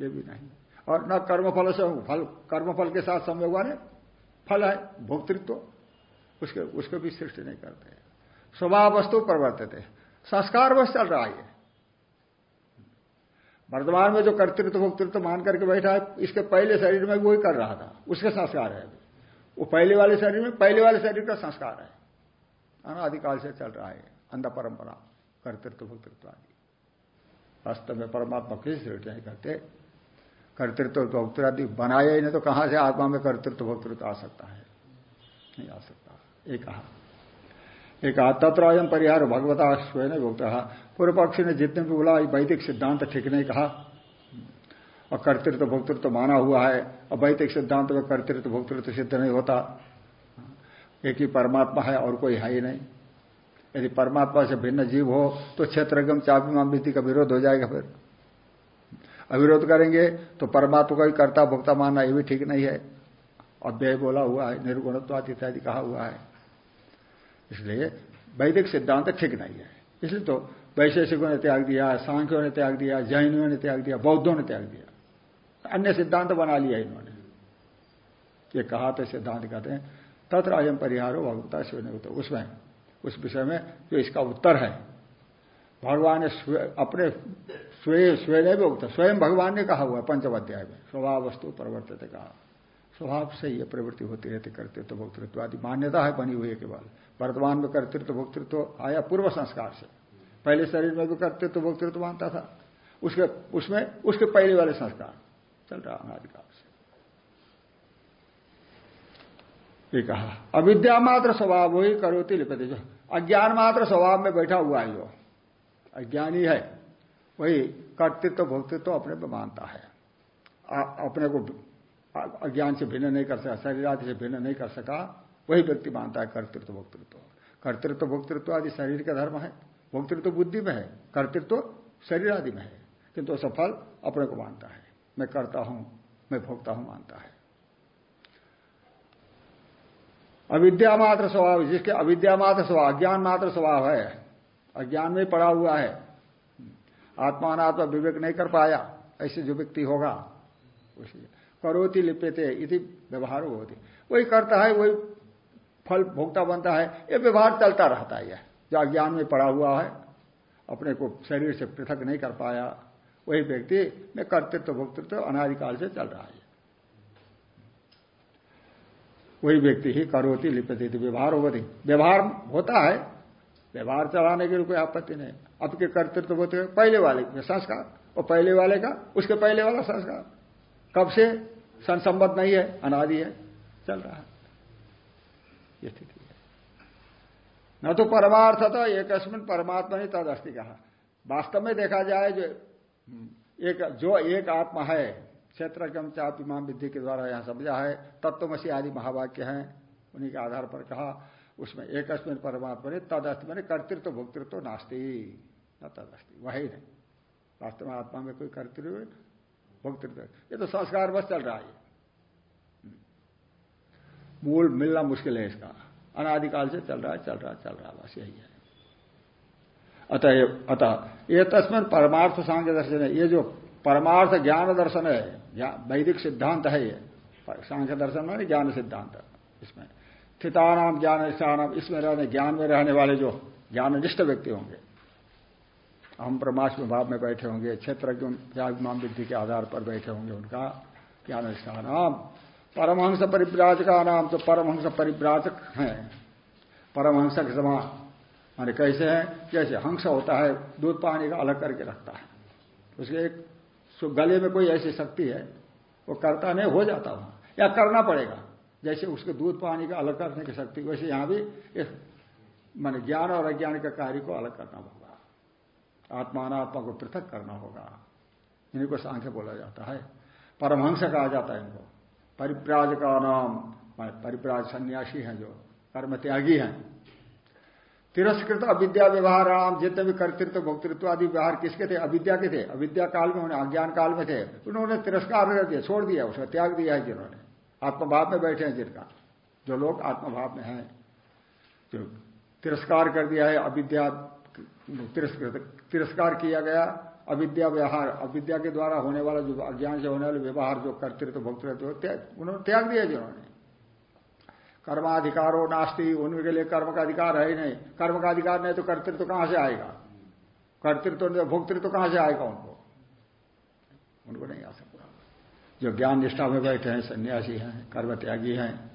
ये भी नहीं। और न कर्मफल से फल, कर्मफल के साथ संयोग फल है, भोक्तृत्व। उसके, उसको भी सृष्टि नहीं करते स्वभाव वस्तु प्रवर्तित है। संस्कार बस चल रहा है वर्तमान में जो कर्तृत्व, भोक्तृत्व मान करके बैठा है, इसके पहले शरीर में वही कर रहा था। उसके संस्कार है वो पहले वाले शरीर में, पहले वाले शरीर का संस्कार है। अनाधिकाल से चल रहा है। अंध परंपरा, कर्तृत्व, भोक्तृत्व आदि। वास्तव में परमात्मा किस सृष्टि नहीं करते। कर्तृत्व भोक्तृ बनाया ही नहीं तो कहाँ से आत्मा में कर्तृत्व भोक्तृत्व आ सकता है? नहीं आ सकता। एक कहा। एक तत्र अयम परिहार भगवता स्वयं भोक्ता। पूर्व पक्षी ने जितने भी बोला वैदिक सिद्धांत ठीक नहीं कहा। और कर्तृत्व भोक्तृत्व माना हुआ है। और वैदिक सिद्धांत में कर्तृत्व भोक्तृत्व सिद्ध नहीं होता। एक ही परमात्मा है और कोई है ही नहीं। यदि परमात्मा से भिन्न जीव हो तो क्षेत्रगम चापी मामिति का विरोध हो जाएगा फिर। अविरोध करेंगे तो परमात्मा का ही कर्ता भोक्ता मानना ये भी ठीक नहीं है। अव्यय बोला हुआ है निर्गुणत्वाद इत्यादि कहा हुआ है। इसलिए वैदिक सिद्धांत ठीक नहीं है। इसलिए तो वैशेषिकों ने त्याग दिया, सांख्यों ने त्याग दिया, जैनियों ने त्याग दिया, बौद्धों ने त्याग दिया। अन्य सिद्धांत बना लिया इन्होंने। ये कहा तो सिद्धांत कहते हैं तत्र अयम परिहार हो भगवता शिव ने उसमें, उस विषय में जो इसका उत्तर है, भगवान ने अपने स्वयं स्वयं भी उगता स्वयं भगवान ने कहा हुआ पंचम अध्याय में। स्वभाव वस्तु परिवर्तित कहा। स्वभाव से ही प्रवृत्ति होती रहती, कर्तृत्व, भोक्तृत्व आदि। मान्यता है बनी हुई है केवल। वर्तमान में कर्तृत्व, भोक्तृत्व आया पूर्व संस्कार से। पहले शरीर में भी कर्तृत्व, भोक्तृत्व मानता था। उसके, उसमें, उसके पहले वाले संस्कार चल रहा अनाधिकाल से। कहा, अविद्या मात्र स्वभाव ही करोती लिपति। जो अज्ञान मात्र स्वभाव में बैठा हुआ है जो अज्ञानी है। वही कर्तृत्व भोक्तृत्व तो अपने पे मानता है। आ, अपने को अज्ञान से भिन्न नहीं कर सका शरीर आदि से भिन्न नहीं कर सका वही व्यक्ति मानता है कर्तृत्व भोक्तृत्व। कर्तृत्व भोक्तृत्व आदि शरीर का धर्म है। भोक्तृत्व बुद्धि में है कर्तृत्व शरीर आदि में है। किंतु सफल अपने को मानता है। मैं करता हूँ मैं भोगता हूँ मानता है। अविद्या मात्र स्वभाव जिसके अविद्या मात्र स्वभाव अज्ञान मात्र स्वभाव है अज्ञान में पड़ा हुआ है आत्मा अनात्मा विवेक नहीं कर पाया, ऐसे जो व्यक्ति होगा, उसी करोति लिप्यते इति व्यवहार होती। वही करता है, वही फल भोगता बनता है, ये व्यवहार चलता रहता है यह। जो अज्ञान में पड़ा हुआ है, अपने को शरीर से पृथक नहीं कर पाया, वही व्यक्ति में कर्तृत्व, भोक्तृत्व अनादिकाल से चल रहा है। वही व्यक्ति ही करोती लिप्यते व्यवहार होती। व्यवहार होता है व्यवहार चलाने के लिए कोई आपत्ति नहीं। अब के कर्तृत्व होते पहले वाले में संस्कार। और पहले वाले का, उसके पहले वाला संस्कार। कब से? संसंबद्ध नहीं है, अनादि है। चल रहा है। ये स्थिति है। न तो परमार्थ था एक परमात्मा ही तद अस्थि कहा। वास्तव में देखा जाए जो, एक जो एक आत्मा है क्षेत्र कम चाप इमाम विद्धि के द्वारा यहाँ समझा है तत्व तत्वमसी आदि महावाक्य हैं, उन्हीं के आधार पर कहा। उसमें एक अस्मिन परमात्मा ने तदस्थ मैंने कर्तृत्व, भोक्तृत्व नास्ती। न तदस्थि वही नहीं। वास्तव में आत्मा में कोई कर्तृत्व भोक्तृत्व ये तो संस्कार बस चल रहा है। मूल मिलना मुश्किल है इसका। अनादिकाल से चल रहा है, चल रहा है, चल रहा है, बस यही है। अतः अतः ये तस्मिन परमार्थ सांख्य दर्शन है। ये जो परमार्थ ज्ञान दर्शन है वैदिक सिद्धांत है ये। सांख्य दर्शन में ज्ञान सिद्धांत इसमें। स्थितानाम ज्ञान निष्ठानाम इसमें रहने, ज्ञान में रहने वाले जो ज्ञान निष्ठ व्यक्ति होंगे हम में भाव में बैठे होंगे क्षेत्र ज्ञान विद्धि के आधार पर बैठे होंगे, उनका ज्ञान निष्ठानाम परमहंस परिव्राजक नाम तो परमहंस परिव्राजक हैं। परमहंस के समान माने कैसे हैं? जैसे हंस होता है, दूध पानी का अलग करके रखता है। उसके एक गले में कोई ऐसी शक्ति है, वो करता नहीं, हो जाता वहाँ, या करना पड़ेगा। जैसे उसके दूध पानी का अलग करने की शक्ति, वैसे यहाँ भी इस मान ज्ञान और अज्ञान के कार्य को अलग करना होगा। आत्मात्मा को पृथक करना होगा। इन्हीं को सांख्य बोला जाता है। परमहंस कहा जाता है इनको। परिप्राज का नाम परिप्राज सन्यासी हैं जो कर्म त्यागी हैं। तिरस्कृत अविद्या व्यवहार राम जितने भी कर्तृत्व, भोक्तृत्व आदि व्यवहार किसके थे? अविद्या के थे। अविद्या काल में उन्हें अज्ञान काल में थे। उन्होंने तिरस्कार कर दिया, छोड़ दिया, उसका त्याग दिया है जिन्होंने। आत्मभाव में बैठे हैं जिनका। जो लोग आत्मभाव में हैं, जो तिरस्कार कर दिया है, अविद्या तिरस्कार किया गया, अविद्या व्यवहार, अविद्या के द्वारा होने वाला जो अज्ञान से होने वाले व्यवहार, जो कर्तृत्व भोक्तृत्व उन्होंने त्याग दिया जिन्होंने कर्माधिकारो नास्ती, उनके लिए कर्म का अधिकार है ही नहीं। कर्म का अधिकार नहीं तो कर्तृत्व कहाँ से आएगा? कर्तृत्व भोक्तृत्व कहाँ से आएगा उनको? उनको नहीं आ सकता। जो ज्ञान निष्ठा में बैठे हैं, सन्यासी हैं कर्म त्यागी हैं।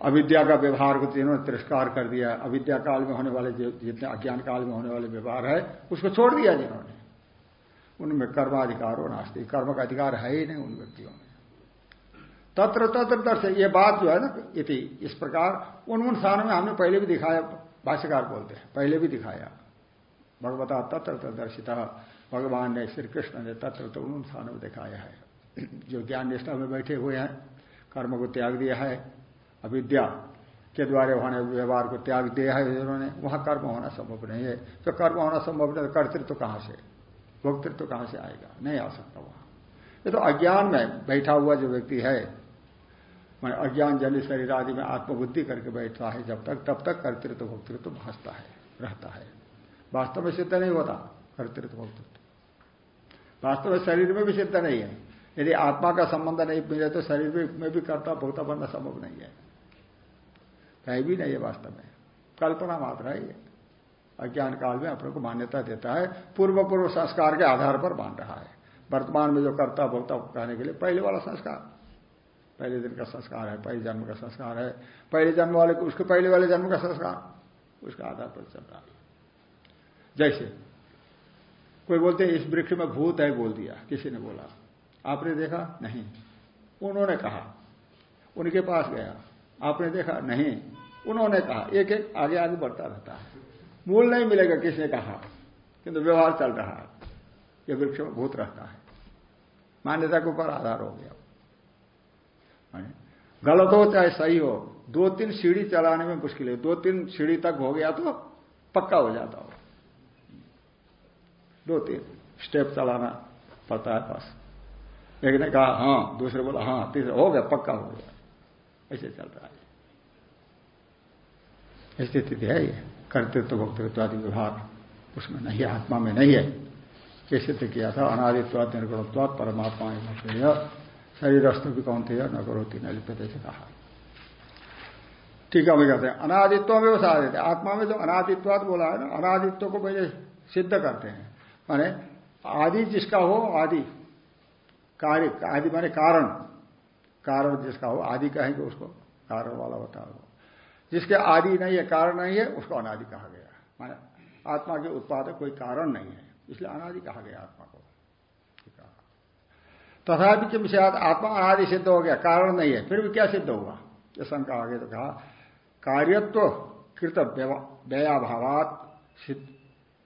अविद्या का व्यवहार को जिन्होंने तिरस्कार कर दिया। अविद्या काल में होने वाले जितने अज्ञान काल में होने वाले व्यवहार है, उसको छोड़ दिया जिन्होंने। उनमें कर्माधिकार हो नास्ती कर्म का अधिकार है ही नहीं उन व्यक्तियों में। तत्र तत्र दर्श ये बात जो है ना, इति, इस प्रकार उन उन स्थानों में हमने पहले भी दिखाया, भाष्यकार बोलते हैं, पहले भी दिखाया। भगवता तत्र दर्शिता भगवान ने श्री कृष्ण ने तत्र तो उन स्थानों में दिखाया है। जो ज्ञान निष्ठा में बैठे हुए हैं, कर्म को त्याग दिया है, अविद्या के द्वारा होने व्यवहार को त्याग दिया है जिन्होंने वहाँ कर्म होना संभव नहीं है। तो कर्म होना संभव नहीं तो कर्तृत्व तो कहाँ से? भोक्तृत्व तो कहाँ से आएगा? नहीं आ सकता वहाँ। ये तो अज्ञान में बैठा हुआ जो व्यक्ति है मैं अज्ञान जल शरीर आदि में आत्मबुद्धि करके बैठता है जब तक, तब तक कर्तृत्व तो भोक्तृत्व तो भाजता है, रहता है। वास्तव में सिद्ध नहीं होता कर्तृत्व, भोक्तृत्व। वास्तव में शरीर में भी सिद्ध नहीं है। यदि आत्मा का संबंध नहीं मिले तो शरीर में भी कर्ता भोक्ता बनना संभव नहीं है। कहीं भी नहीं है वास्तव में। कल्पना मात्र है ये। अज्ञान काल में अपने को मान्यता देता है। पूर्व पूर्व संस्कार के आधार पर मान रहा है। वर्तमान में जो कर्ता भोक्ता कहने के लिए पहले वाला संस्कार। पहले दिन का संस्कार है, पहले जन्म का संस्कार है। पहले जन्म वाले उसके पहले वाले जन्म का संस्कार। उसके आधार पर चल रहा है। जैसे कोई बोलते इस वृक्ष में भूत है बोल दिया। किसी ने बोला। आपने देखा? नहीं। उन्होंने कहा। उनके पास गया। आपने देखा? नहीं। उन्होंने कहा। एक एक आगे आगे बढ़ता रहता है। मूल नहीं मिलेगा किसने कहा। किंतु व्यवहार चल रहा है। यह वृक्ष में भूत रहता है। मान्यता के ऊपर आधार हो गया। गलत हो चाहे सही हो, दो तीन सीढ़ी चलाने में मुश्किल है। दो तीन सीढ़ी तक हो गया तो पक्का हो जाता हो। दो तीन स्टेप चलाना पड़ता है पास एक ने कहा हाँ। दूसरे बोला हाँ। तीसरा, हो गया, पक्का हो गया। ऐसे चल रहा है। स्थिति है ये। कर्तृत्व भक्तृत्व आदि विभाग, उसमें नहीं आत्मा में नहीं है। ये सिद्ध किया था अनादित्वाद निर्गुणत्वाद परमात्मा शरीरस्थ भी कौन थे, न करोती, न लिप्यते से कहा। ठीक है कहते हैं, अनादित्व में वो साधित आत्मा में जो अनादित्वाद बोला है ना, अनादित्व को पहले सिद्ध करते हैं। माने, आदि जिसका हो, आदि। कार्य, आदि माने कारण। कारण जिसका हो, आदि कहेंगे उसको, कारण वाला होता है जिसके आदि नहीं है, कारण नहीं है, उसको अनादि कहा गया। माने आत्मा के उत्पादक कोई कारण नहीं है, इसलिए अनादि कहा गया आत्मा को। तथापि किम से आत्मा अनादि सिद्ध हो गया, कारण नहीं है, फिर भी क्या सिद्ध हुआ? ये शंका आगे तो कहा, कार्यत्व कृत व्ययाभावात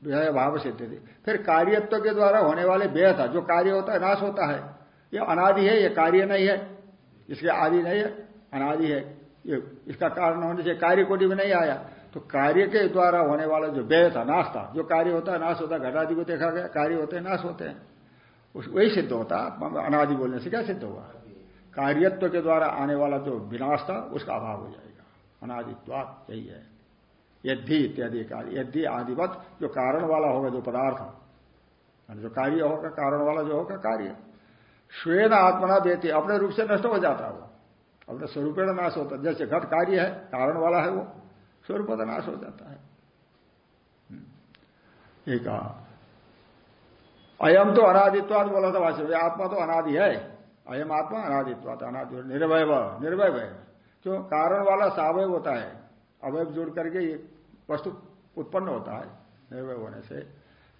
व्यय भाव सिद्ध थी। फिर कार्यत्व के द्वारा होने वाले व्यय था, जो कार्य होता है, नाश होता है। ये अनादि है, ये कार्य नहीं है। इसके आदि नहीं है, अनादि है। ये इसका कारण होने से कार्य कोटि में नहीं आया। तो कार्य के द्वारा होने वाला जो व्यय था, नाश था। जो कार्य होता है, नाश होता है। घटादि को देखा गया, कार्य होते हैं, नाश होते हैं। वही सिद्ध होता अनादि बोलने से क्या सिद्ध हुआ? कार्यत्व के द्वारा आने वाला जो विनाश था, उसका अभाव हो जाएगा। अनादित्वात यही है। यदि इत्यादि कार्य यदि आदिवत जो कारण वाला होगा, जो पदार्थ। जो कार्य होगा, कारण वाला जो होगा, कार्य। स्वेन आत्मना बेती अपने रूप से नष्ट हो जाता है वो। अपने स्वरूप नाश होता जैसे घट कार्य है, कारण वाला है वो, स्वरूप नाश हो जाता है। हम्म। एक अयम तो अनादित्वाद बोला था वास्तव आत्मा तो अनादि है। अयम आत्मा अनादित्वाद अनादि निर्भय निर्भय है। क्यों? कारण वाला सावय होता है। अवयव जोड़ करके ये वस्तु उत्पन्न होता है निर्भय होने से।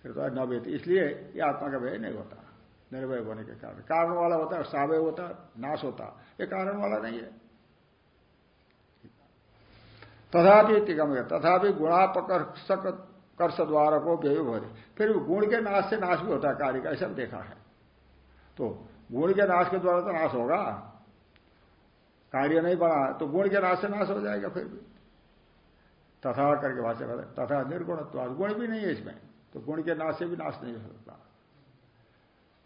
तो न बेती इसलिए ये आत्मा का व्यय नहीं होता। निर्भय होने के कारण। कारण वाला होता है सावय होता नाश होता ये कारण वाला नहीं है। तथापि टिकम तथापि गुणापकर्षक कर्ष द्वारा को व्यय हो फिर गुण के नाश से नाश भी होता है कार्य का, ऐसा देखा है। तो गुण के नाश के द्वारा तो नाश होगा। कार्य नहीं बना तो गुण के नाश से नाश हो जाएगा फिर भी। तथा करके भाषा तथा निर्गुणत्वाद गुण भी नहीं है इसमें तो गुण के नाश से भी नाश नहीं हो सकता।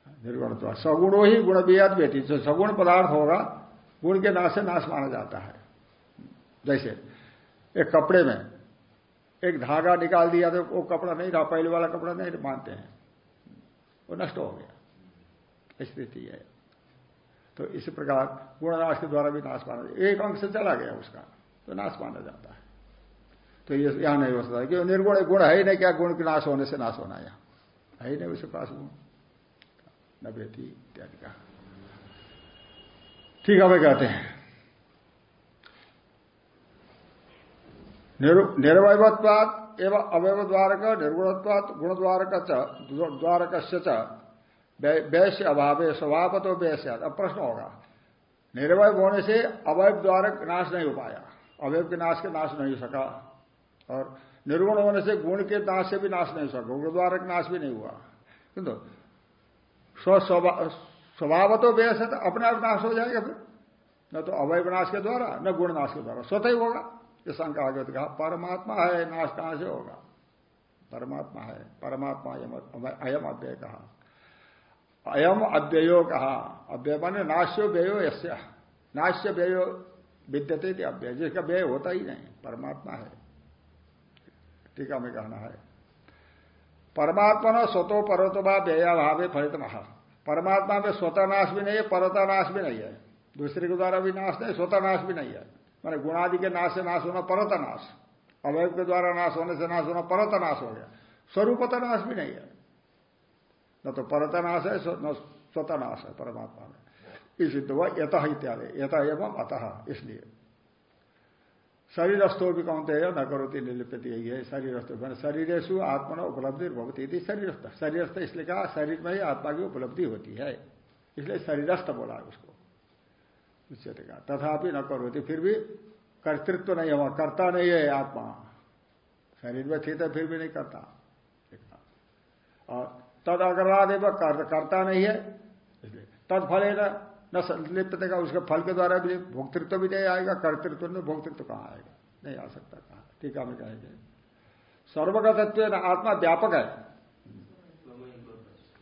निर्गुण सगुणो ही गुण बेहद बेटी जो सगुण पदार्थ होगा, गुण के नाश से नाश माना जाता है। जैसे, एक कपड़े में एक धागा निकाल दिया तो वो कपड़ा नहीं रहा पहले वाला कपड़ा नहीं मानते हैं। वो नष्ट हो गया। स्थिति है। तो इसी प्रकार गुणनाश के द्वारा भी नाश माना एक अंक से चला गया उसका तो नाश माना जाता है। तो ये यहाँ नहीं हो सकता क्यों निर्गुण गुण है ही नहीं, क्या गुण के नाश होने से नाश होना यहाँ? है ही नहीं उसके पास गुण। न बेटी इत्यादि का। ठीक है कहते हैं। निर्वयत्वाद एवं अवयव द्वारक निर्गुणत्वाद गुण द्वारक द्वारक वैश्य अभाव स्वभाव तो वैश्य अब प्रश्न होगा निर्वय होने से अवयव द्वारक नाश नहीं हो पाया। अवयव के नाश के नाश नहीं हो सका। और निर्गुण होने से गुण के नाश से भी नाश नहीं हो सका। गुण द्वारक नाश भी नहीं हुआ। किंतु स्वभाव तो बेस है तो अपने आप नाश हो जाएगा फिर। न तो अवय नाश के द्वारा, न गुण नाश के द्वारा। स्वतः ही होगा। ये शंका आगे तो कहा, परमात्मा है, नाश कहाँ से होगा? परमात्मा है। परमात्मा अयम अव्यय कहा। अयम अव्ययो कहा। अव्यय माने नाश्यो व्ययो यश्य नाश्य व्ययो विद्यते अव्यय। जिसका व्यय होता ही नहीं, परमात्मा है। टीका में कहना है। परमात्मा न स्वतो परतोभा व्ययाभावे फलित महा परमात्मा में स्वतः नाश भी नहीं है, परता नाश भी नहीं है। दूसरे के द्वारा भी नाश नहीं, स्वतः नाश भी नहीं है। मैंने गुणादि के नाश से नाश होना परत नाश। अवयव के द्वारा नाश होने से नाश होना परत नाश हो गया। स्वरूपता नाश भी नहीं है। न तो परत नाश है न स्वतः नाश है परमात्मा में। इस हुआ यथ इत्यादि। यथ एवं अतः, इसलिए। शरीरस्थो भी कौनते है न करोती निर्लिप्यति यही है शरीरस्थ मैंने शरीरेशु आत्मा उपलब्धि भवती थी शरीरस्थ। शरीरस्थ इसलिए कहा शरीर में ही आत्मा की उपलब्धि होती है। इसलिए शरीरस्थ बोला है उसको। उच्चते का तथापि न करोती, फिर भी कर्तृत्व तो नहीं हुआ। करता नहीं है आत्मा। शरीर में थी तो फिर भी नहीं करता। और तद अग्रवाद करता नहीं है। इसलिए तत्फल है न लिप्त देगा उसके फल के द्वारा भी भोक्तृत्व भी नहीं आएगा, कर्तृत्व में भोक्तृत्व कहाँ आएगा? नहीं आ सकता कहा? टीका में कहेंगे। सर्वगतत्व आत्मा व्यापक है।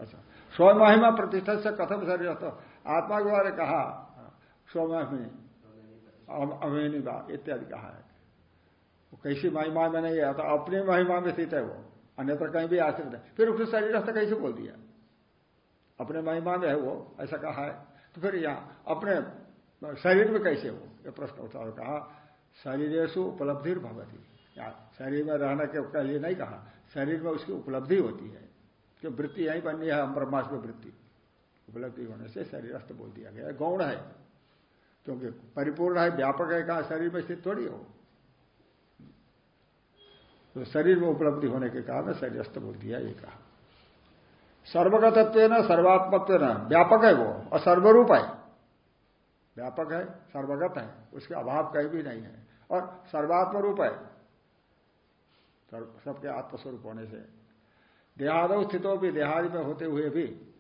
अच्छा स्वमहिमा प्रतिष्ठा से कथम शरीर तो आत्मा के द्वारा कहा, स्वमहिमी अभिनी इत्यादि कहा है। वो कैसी महिमा में नहीं है तो अपनी महिमा में स्थित है वो। अन्यत्र कहीं भी आश्रित है। फिर उसने शरीर कैसे बोल दिया? अपने महिमा में है वो, ऐसा कहा है। तो फिर यहाँ अपने शरीर में कैसे हो? यह प्रश्न उठा और कहा, शरीरेशु उपलब्धि भवती। शरीर में रहने के लिए नहीं कहा, शरीर में उसकी उपलब्धि होती है। जो वृत्ति यही बननी है, हम ब्रह्मास्म वृत्ति। उपलब्धि होने से शरीरस्थ बोल दिया गया। गौण है। क्योंकि परिपूर्ण है, व्यापक है, कहा शरीर में स्थित थोड़ी हो। तो शरीर में उपलब्धि होने के कारण शरीरस्थ बोल दिया, ये कहा। सर्वगतत्व न सर्वात्मत्व न व्यापक है वो, और सर्वरूप है। व्यापक है, सर्वगत है, उसके अभाव कहीं भी नहीं है। और सर्वात्म रूप है सबके आत्मस्वरूप होने से। देहादो स्थितों भी, देहादि में होते हुए भी,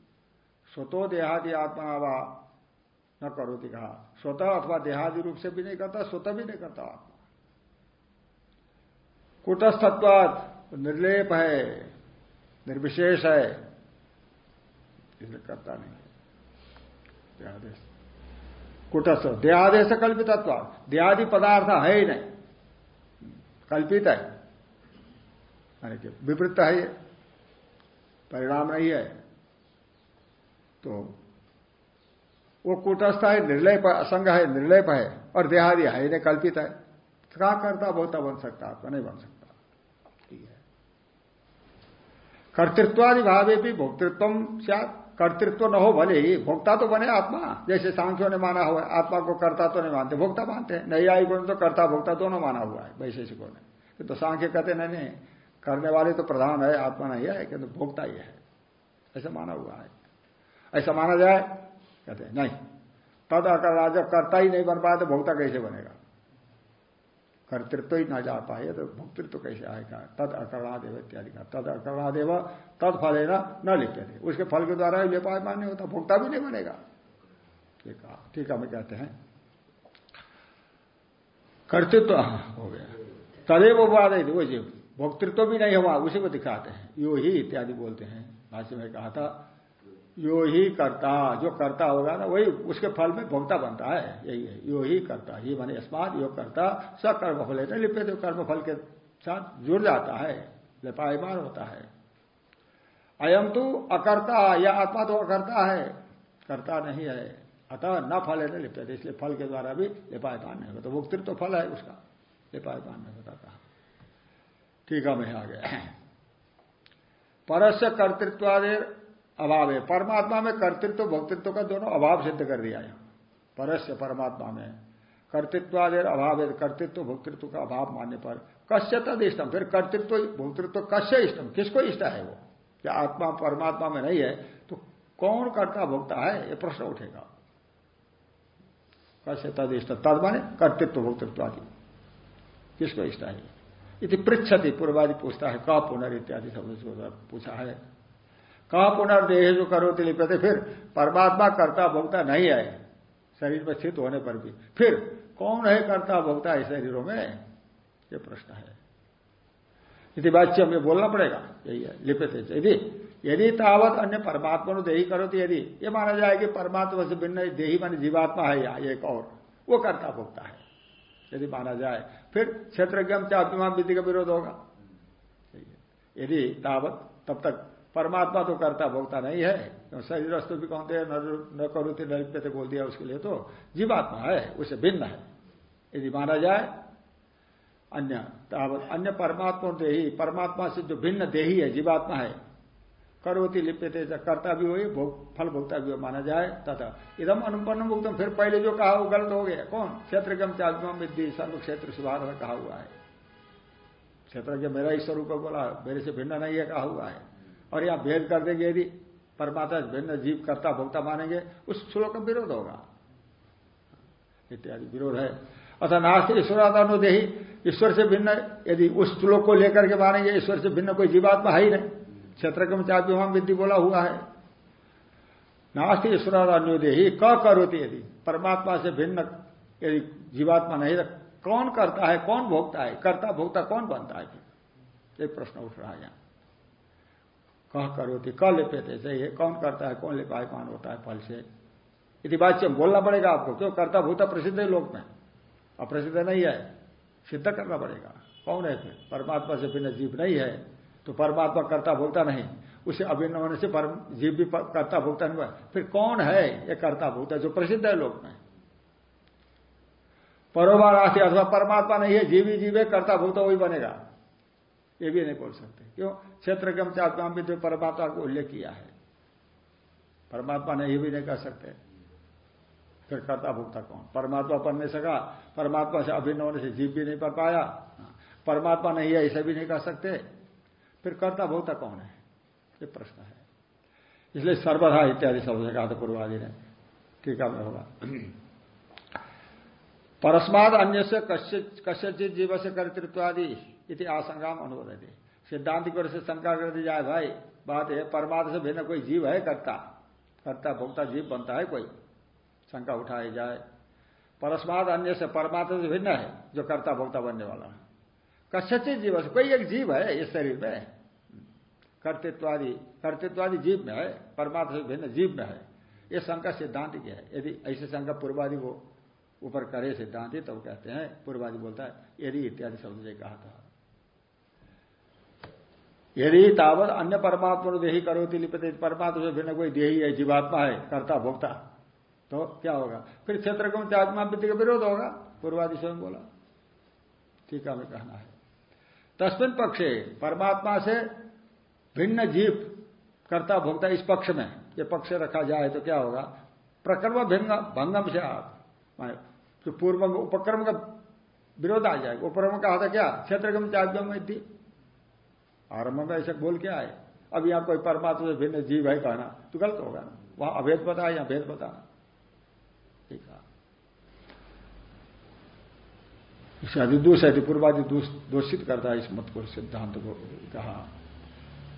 स्वतो देहादि आत्मा वा न करोति कहा। स्वतः अथवा देहादि रूप से भी नहीं करता, स्वतः भी नहीं करता आत्मा। कुटस्थत्वाद निर्लेप है, निर्विशेष है। इसलिए करता नहीं देहादेश कुटस्थ देहादेश कल्पित देहादि पदार्थ है ही नहीं। कल्पित है। विपरीत है ये। परिणाम नहीं है। तो वो कुटस्थ है निर्लय असंग है निर्लय है, और देहादि है नहीं, कल्पित है। कहा करता बहुता बन सकता आपका नहीं बन सकता। ठीक है। कर्तृत्वादि भावे भी भोक्तृत्व कर्तृत्व न हो भले ही, भोक्ता तो बने आत्मा। जैसे सांख्यों ने माना हुआ है, आत्मा को कर्ता तो नहीं मानते, भोक्ता मानते हैं। नई आई गुण तो कर्ता, भोक्ता दोनों माना हुआ है, वैशेषिकों ने। तो सांख्य कहते नहीं नहीं, करने वाले तो प्रधान है, आत्मा नहीं है, किंतु भोक्ता ही है। ऐसा माना हुआ है। ऐसा माना जाए, कहते नहीं। तद अकर राजा कर्ता ही नहीं बन पाया तो भोक्ता कैसे बनेगा? कर्तृत्व ही ना जा पाए तो भोक्तृत्व कैसे आएगा? तद अकरणादेव इत्यादि का। तद अकरणादेव तद फल है ना लिखते थे। उसके फल के द्वारा लेपाय मान्य होता, भोक्ता भी नहीं बनेगा। ठीक है, हम कहते हैं। कर्तृत्व हो गया। तदेव वाद है वो जीव। भोक्तृत्व भी नहीं हुआ, उसी को दिखाते हैं। यो ही इत्यादि बोलते हैं। भाष्य में कहा था यो ही करता, जो करता होगा ना, वही उसके फल में भोक्ता बनता है। यही है। यो ही करता ही माने अस्मात यो करता स कर्म फल है। लिपे तो कर्म फल के साथ जुड़ जाता है, लिपायमान होता है। अयम तो अकर्ता, या आत्मा तो अकर्ता है। करता नहीं है। अतः न फल है न लिप्यते। इसलिए फल के द्वारा भी लिपायमान नहीं होता। मुक्ति तो फल है उसका। लिपायमान नहीं होता कहा। ठीक है, मैं आ गया परस्य कर्तृत्वादेर अभाव है। परमात्मा में कर्तृत्व, भक्तृत्व का दोनों अभाव सिद्ध कर दिया है। परस्य परमात्मा में कर्तृत्वादेर अभाव है, कर्तृत्व, भोक्तृत्व का अभाव मानने पर। कश्य तद इष्टम फिर कर्तृत्व, भोक्तृत्व कश्य इष्टम किसको इष्ट है वो? क्या आत्मा परमात्मा में नहीं है तो कौन करता भोक्ता है? ये प्रश्न उठेगा। कश्य तद इष्ट? तद माने कर्तृत्व भोक्तृत्व आदि किसको इष्ट है? इति पृछति पूर्वादि पूछता है, का पुनर् इत्यादि सब पूछा है। कहा पुनर्देह जो करो तो लिपते फिर परमात्मा कर्ता भोगता नहीं है शरीर में स्थित होने पर भी। फिर कौन है कर्ता भोगता है शरीरों में? ये प्रश्न है। यदि वाच्य हमें बोलना पड़ेगा। यही है, लिपते यदि यदि तावत अन्य परमात्मा को देही करो तो यदि, ये माना जाए कि परमात्मा से भिन्न देही मान जीवात्मा है या एक और, वो कर्ता भोगता है। यदि माना जाए, फिर क्षेत्रज्ञम चापिमान विधि का विरोध होगा। यदि तावत, तब तक परमात्मा तो करता भोगता नहीं है। तो शरीर वस्तु भी कहते हैं न करो थे बोल दिया उसके लिए तो जीवात्मा है, उसे भिन्न है। यदि माना जाए, अन्य अन्य परमात्मा देही, परमात्मा से जो भिन्न देही है, जीवात्मा है, करोति लिप्यते कर्ता भी हो भोग, फल भोगता भी हो माना जाए, तथा इधम अनुपन्न भुगतम फिर पहले जो कहा वो गलत हो गया। कौन? क्षेत्र गम चात्मा विद्धि सर्व क्षेत्र सुधार कहा हुआ है। क्षेत्र के मेरा ही स्वरूप बोला, मेरे से भिन्न नहीं है, कहा हुआ है। और यहाँ भेद कर देंगे यदि परमात्मा भिन्न जीव, कर्ता, भोक्ता मानेंगे, उस श्लोक का विरोध होगा। इत्यादि विरोध है। अथा नास्ते ईश्वरादानुदेही ईश्वर से भिन्न यदि उस श्लोक को लेकर के मानेंगे, ईश्वर से भिन्न कोई जीवात्मा है ही नहीं। क्षेत्र के चाप्यमान विद्धि बोला हुआ है। नास्ति ईश्वरादानुदेही क करोती यदि परमात्मा से भिन्न यदि जीवात्मा नहीं तो कौन करता है, कौन भोगता है? कर्ता भोगता कौन बनता है? एक प्रश्न उठ रहा है यहाँ। कह करो करोती क लिपेते चाहिए कौन करता है, कौन लिपायमान होता है, फल से। यदि बात बोलना पड़ेगा आपको, क्यों? करता भूता प्रसिद्ध है लोक में। अप्रसिद्ध नहीं है, सिद्ध करना पड़ेगा। कौन है फिर? परमात्मा से भिन्न जीव नहीं है तो परमात्मा करता भोगता नहीं। उसे अभिन्न होने से जीव भी करता भोगता नहीं फिर कौन है ये करता भोगता जो प्रसिद्ध है लोक में। परोबार राशि अथवा परमात्मा नहीं है, जीवी जीवे करता भोगता वही बनेगा। ये भी नहीं बोल सकते। क्यों? क्षेत्र के चात्मा भी तो परमात्मा को उल्लेख किया है। परमात्मा ने ये भी नहीं कर सकते। फिर कर्ता भुगता कौन? परमात्मा पढ़ नहीं सका। परमात्मा से अभिन्न होने से जीव भी नहीं पढ़ पाया। परमात्मा नहीं है ऐसे भी नहीं कर सकते। फिर कर्ता भोक्ता कौन है? ये प्रश्न है। इसलिए सर्वधा इत्यादि शब्द से कहा था पूर्वादि ने टीका में होगा। परस्माद अन्य से कश्य कश्यचित जीव से कर्तृत्वादि। इति आशंका अनुरोध सिद्धांत की ओर से शंका कर दी जाए, भाई, बात है, परमात्मा से भिन्न कोई जीव है करता? करता भोक्ता जीव बनता है कोई? शंका उठाई जाए। परस्माद अन्य से परमात्मा से भिन्न है, जो कर्ता भोक्ता बनने वाला है। कश्यचित जीव से, कोई एक जीव है इस शरीर में? कर्तृत्वादि कर्तृत्वादि जीव में है, परमात्मा से भिन्न जीव में है। ये शंका सिद्धांत की है। यदि ऐसे शंका पूर्वादि को ऊपर करे सिद्धांत, तब तो कहते हैं, पूर्वादि बोलता है, यदि इत्यादि शब्द कहा था। यदि तावत अन्य परमात्मा देही करोती लिपते परमात्मा से भिन्न कोई देही है जीवात्मा है, कर्ता, भोक्ता तो क्या होगा? फिर क्षेत्र को त्यागमा विधि का विरोध होगा, पूर्वादि स्वयं बोला। ठीक है कहना है। तस्मिन पक्षे परमात्मा से भिन्न जीव, कर्ता, भोक्ता इस पक्ष में, ये पक्ष रखा जाए तो क्या होगा? प्रकर्म भिन्न, भंगम से आप जो पूर्व उपक्रम का विरोध आ जाएगा। उपक्रम कहा था क्या? क्षेत्रगम त्यागम थी आरंभ में ऐसे बोल क्या है अब यहाँ कोई परमात्मा से भिन्न जीव है कहना तो गलत होगा ना। वहाँ अभेद बताया या भेद बताना ठीक है। इससे दूष है पूर्वादि दूषित करता है, इस मत को सिद्धांत को कहा।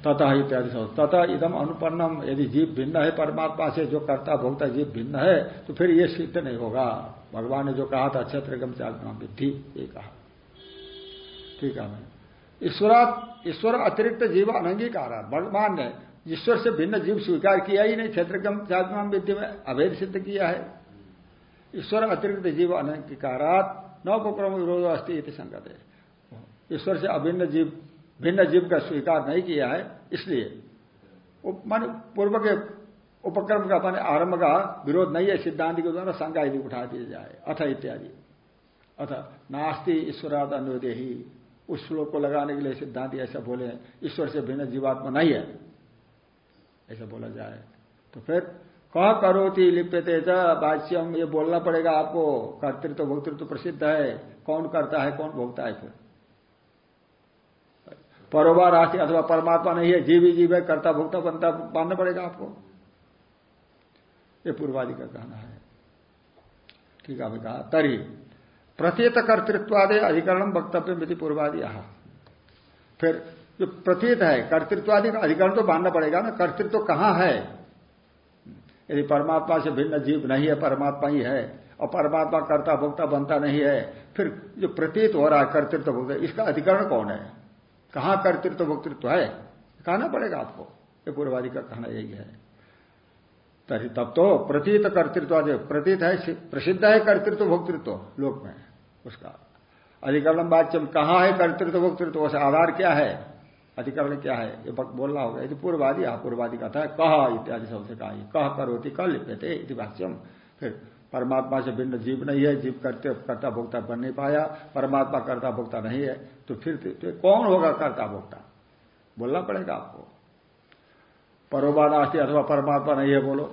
तथा इत्यादि तथा इदम अनुपन्नम। यदि जीव भिन्न है परमात्मा से, जो करता भोगता जीव भिन्न है तो फिर ये सिद्ध नहीं होगा। भगवान ने जो कहा था क्षेत्रगम त्यागम विद्धि, ये कहा। ठीक है, मैं ईश्वरात ईश्वर अतिरिक्त जीव अनंगीकार। भगवान ने ईश्वर से भिन्न जीव स्वीकार किया ही नहीं क्षेत्र विद्धि में अभेद सिद्ध किया है। ईश्वर अतिरिक्त जीव अनंगीकारात नवक्रम विरोध अस्थि संगत। है ईश्वर से अभिन्न जीव, भिन्न जीव का स्वीकार नहीं किया है, इसलिए मान पूर्व के उपक्रम का मान आरंभ का विरोध नहीं है, सिद्धांत के द्वारा शंका यदि उठा दिया जाए। अथ इत्यादि। अथ नास्ति ईश्वराद अनुदेही उस श्लोक को लगाने के लिए सिद्धांत ऐसा बोले ईश्वर से भिन्न जीवात्मा नहीं है। ऐसा बोला जाए। तो फिर, कह करोती लिप्यते बाच्यम ये बोलना पड़ेगा आपको। कर्तृत्व, भोक्तृत्व प्रसिद्ध है। कौन करता है, कौन भोगता है फिर? परोबार राशि अथवा परमात्मा नहीं है, जीव जीव है, कर्ता, भोक्ता, बनता, मानना पड़ेगा आपको। ये पूर्वादि का कहना है। ठीक है कहा, तरी। प्रतीत कर्तृत्वादे अधिकरण वक्तव्य मिति पूर्वादि यहा फिर जो प्रतीत है, कर्तृत्वादि का अधिकरण तो मानना पड़ेगा ना, कर्तृत्व तो कहाँ है? यदि परमात्मा से भिन्न जीव नहीं है, परमात्मा ही है, और परमात्मा कर्ता भोक्ता बनता नहीं है, फिर जो प्रतीत हो रहा है, कर्तृत्व भोक्ता इसका अधिकरण कौन है? कहाँ कर्तृत्व भोक्तृत्व है? कहना पड़ेगा आपको। ये पूर्वादि का कहना यही है। तरी तब तो प्रतीत कर्तृत्व प्रतीत है, प्रसिद्ध है कर्तृत्व भोक्तृत्व लोक में। उसका। अधिकरण वाच्यम कहाँ है कर्तृत्व भोक्तृत्व उसे आधार क्या है? अधिकरण क्या है? ये बोलना होगा। यदि पूर्वादि हा पूर्वादि का था कह इत्यादि सबसे कहा। कह करोती कल लिपते इति वाच्यम। फिर परमात्मा से भिन्न जीव नहीं है जीव करते कर्ता भोक्ता बन नहीं पाया। परमात्मा कर्ता भोक्ता नहीं है तो फिर तो, तो कौन होगा कर्ता भोक्ता बोलना पड़ेगा आपको। परोबानास्ती अथवा परमात्मा नहीं है बोलो।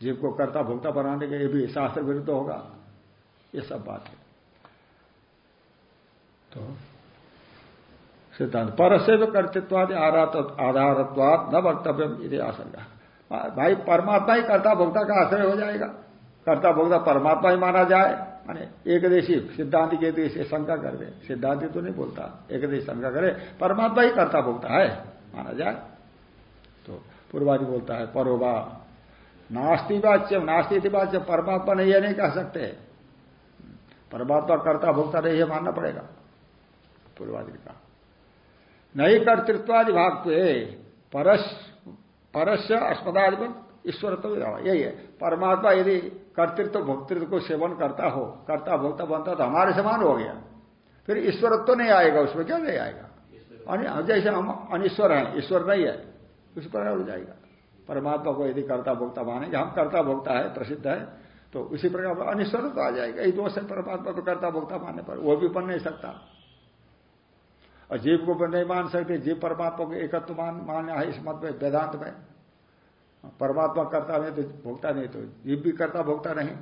जीव को कर्ता भोक्ता बनाने के ये भी शास्त्र विरुद्ध होगा। ये सब बात है। तो सिद्धांत पर से कर्तृत्वादि आधारत्वाद न वक्तव्य आशंका। भाई परमात्मा ही कर्ता भोक्ता का आश्रय हो जाएगा। कर्ता भोक्ता परमात्मा ही माना जाए। माने एकदेशी सिद्धांत के देश शंका कर दे। सिद्धांत तो नहीं बोलता। एकदेश शंका करे, परमात्मा ही कर्ता भोक्ता है, माना जाए। तो पूर्वादि बोलता है परोबा नास्ती वाच्य नास्ती वाच्य, परमात्मा नहीं है, नहीं कह सकते। परमात्मा कर्ता भोक्ता नहीं है, मानना पड़ेगा। पूर्वादि का। नहीं कर्तृत्वादि भाग परस परस्य अस्पताल ईश्वर तो यही है परमात्मा यदि कर्तृत्व, भोक्तृत्व को सेवन करता हो, कर्ता, भोक्ता बनता तो हमारे समान हो गया। फिर ईश्वरत्व तो नहीं आएगा, उसमें क्या नहीं आएगा? जैसे हम अनिश्वर हैं, ईश्वर नहीं है, उस पर हो जाएगा। परमात्मा को यदि कर्ता, भोक्ता मानेंगे हम कर्ता, भोक्ता है, प्रसिद्ध है तो उसी प्रकार अनिश्वर तो आ जाएगा। यही दोष है, परमात्मा को कर्ता, भोक्ता मानने पर, वो भी बन नहीं सकता। और जीव को नहीं मान सकते, जीव परमात्मा को एकत्व मान, मानना है इस मत में, वेदांत में। परमात्मा करता नहीं तो भोगता नहीं तो जीव भी करता, भोगता नहीं।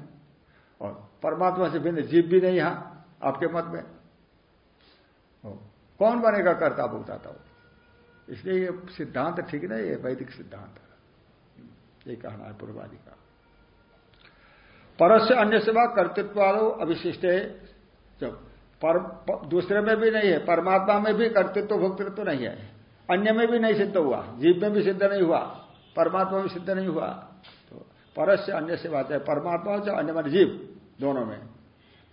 और परमात्मा से भिन्न जीव भी नहीं यहाँ, आपके मत में। कौन बनेगा करता, भोगता था इसलिए ये सिद्धांत ठीक नहीं है, वैदिक सिद्धांत। ये कहना है पूर्वादि का। परस्य अन्य सेवा कर्तृत्वादो अविशिष्ट है जब पर, दूसरे में भी नहीं है। परमात्मा में भी कर्तृत्व भोक्तृत्व नहीं है। अन्य में भी नहीं सिद्ध हुआ। जीव में भी सिद्ध नहीं हुआ। परमात्मा में सिद्ध नहीं हुआ। तो परस्य अन्य से बात है। परमात्मा से अन्य मन जीव दोनों में।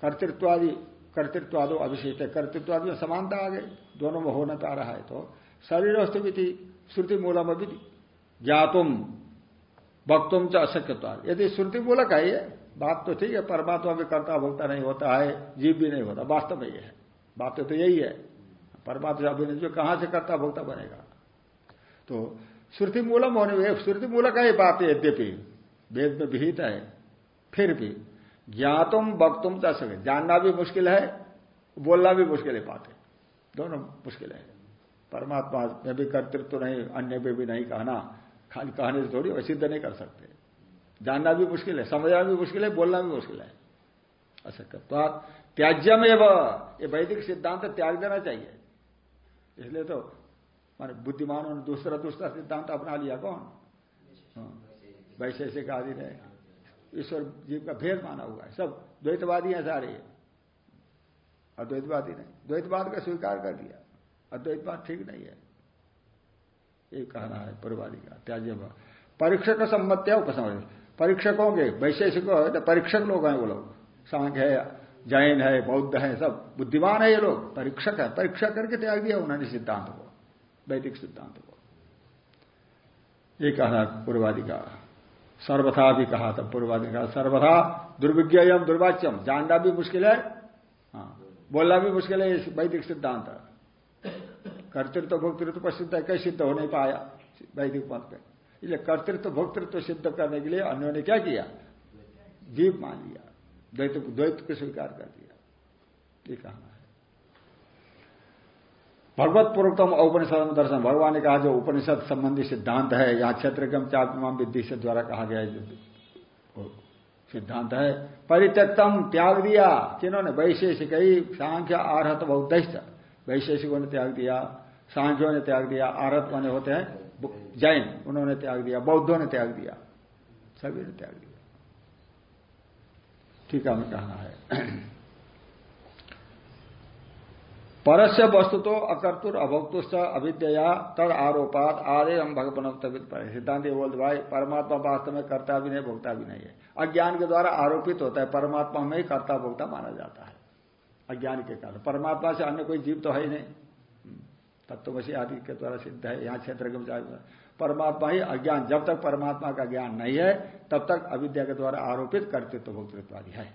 कर्तृत्वादि कर्तृत्वादो अभिशिष्ट है। कर्तृत्वादि में समानता आ गई। दोनों में होना पा रहा है। तो शरीर थी श्रुति मूलम अभी ज्ञातुम भक्तुम च अशक्यता यदि श्रुति मूलक है ये बात तो ठीक है, परमात्मा भी करता भोक्ता नहीं होता है जीव भी नहीं होता, वास्तव में ये है। बात तो यही है। परमात्मा अभिनय जो कहाँ से करता भोक्ता बनेगा। तो श्रुति मूलम होने श्रुति मूलक है बात यद्यपि वेद में विहित है, फिर भी ज्ञातुम वक्तुम सके जानना भी मुश्किल है, बोलना भी मुश्किल है बातें। दोनों मुश्किल है। परमात्मा में भी कर्तृत्व तो नहीं, अन्य में भी नहीं कहना। खाली कहने से थोड़ी सिद्ध नहीं कर सकते। जानना भी मुश्किल है समझना भी मुश्किल है बोलना भी मुश्किल है। असक्यत्वा त्याज्यम एवं ये वैदिक सिद्धांत त्याग देना चाहिए। इसलिए तो माने बुद्धिमानों ने दूसरा दूसरा सिद्धांत अपना लिया कौन? हाँ, वैशेषिक आदि ने। ईश्वर जीव का भेद माना हुआ है सब द्वैतवादी हैं सारे। अद्वैतवादी नहीं द्वैतवाद का स्वीकार कर दिया अद्वैतवाद ठीक नहीं है। ये कहना है पूर्वादि का त्याज्य परीक्षक सम्मत्या उपसमझ परीक्षकों के, वैशेषिकों है परीक्षक लोग हैं वो लोग। सांख्य है, जैन है, बौद्ध है, सब बुद्धिमान है ये लोग। परीक्षक है। परीक्षा करके त्याग दिया उन्होंने सिद्धांत को, वैदिक सिद्धांत को। ये कहना पूर्वादि का। सर्वथा भी कहा था पूर्वादि का। सर्वथा दुर्विज्ञम दुर्वाच्यम जानना भी मुश्किल है। हाँ बोलना भी मुश्किल है वैदिक सिद्धांत। कर्तृत्व भोक्तृत्व पर सिद्ध है कैसे सिद्ध हो नहीं पाया वैदिक मत में इसलिए कर्तृत्व, भोक्तृत्व सिद्ध करने के लिए अन्यों ने क्या किया? जीव मान लिया। द्वैत द्वैत को स्वीकार कर दिया। ये कहना है। भगवत पूर्वतम औपनिषद दर्शन। भगवान ने कहा, जो उपनिषद संबंधी सिद्धांत है, यहाँ क्षेत्रगम चापिमाम विद्धि से द्वारा कहा गया है सिद्धांत है, परित्यक्तम त्याग दिया जिन्होंने वैशेषिक ही सांख्य आरहत बौद्ध वैशेषिकों ने त्याग दिया, सांख्यों ने त्याग दिया आरहत माने होते हैं जैन, उन्होंने त्याग दिया, बौद्धों ने त्याग दिया, सभी ने त्याग दिया। ठीक है कहना है। परस्य वस्तु तो अकर्तुर अभक्तुश्च अविद्या तद आरोपात आदे हम भगवान सिद्धांत बोलते भाई, परमात्मा वास्तव में कर्ता भी नहीं भोगता भी नहीं है। अज्ञान के द्वारा आरोपित होता है, परमात्मा में ही कर्ता भोगता माना जाता है। अज्ञान के कारण। परमात्मा से अन्य कोई जीव तो है ही नहीं। तत्वशी आदि के द्वारा सिद्ध है, यहाँ क्षेत्र के परमात्मा ही अज्ञान, जब तक परमात्मा का ज्ञान नहीं है, तब तक अविद्या के द्वारा आरोपित कर्तृत्व भोक्तृत्व आदि है।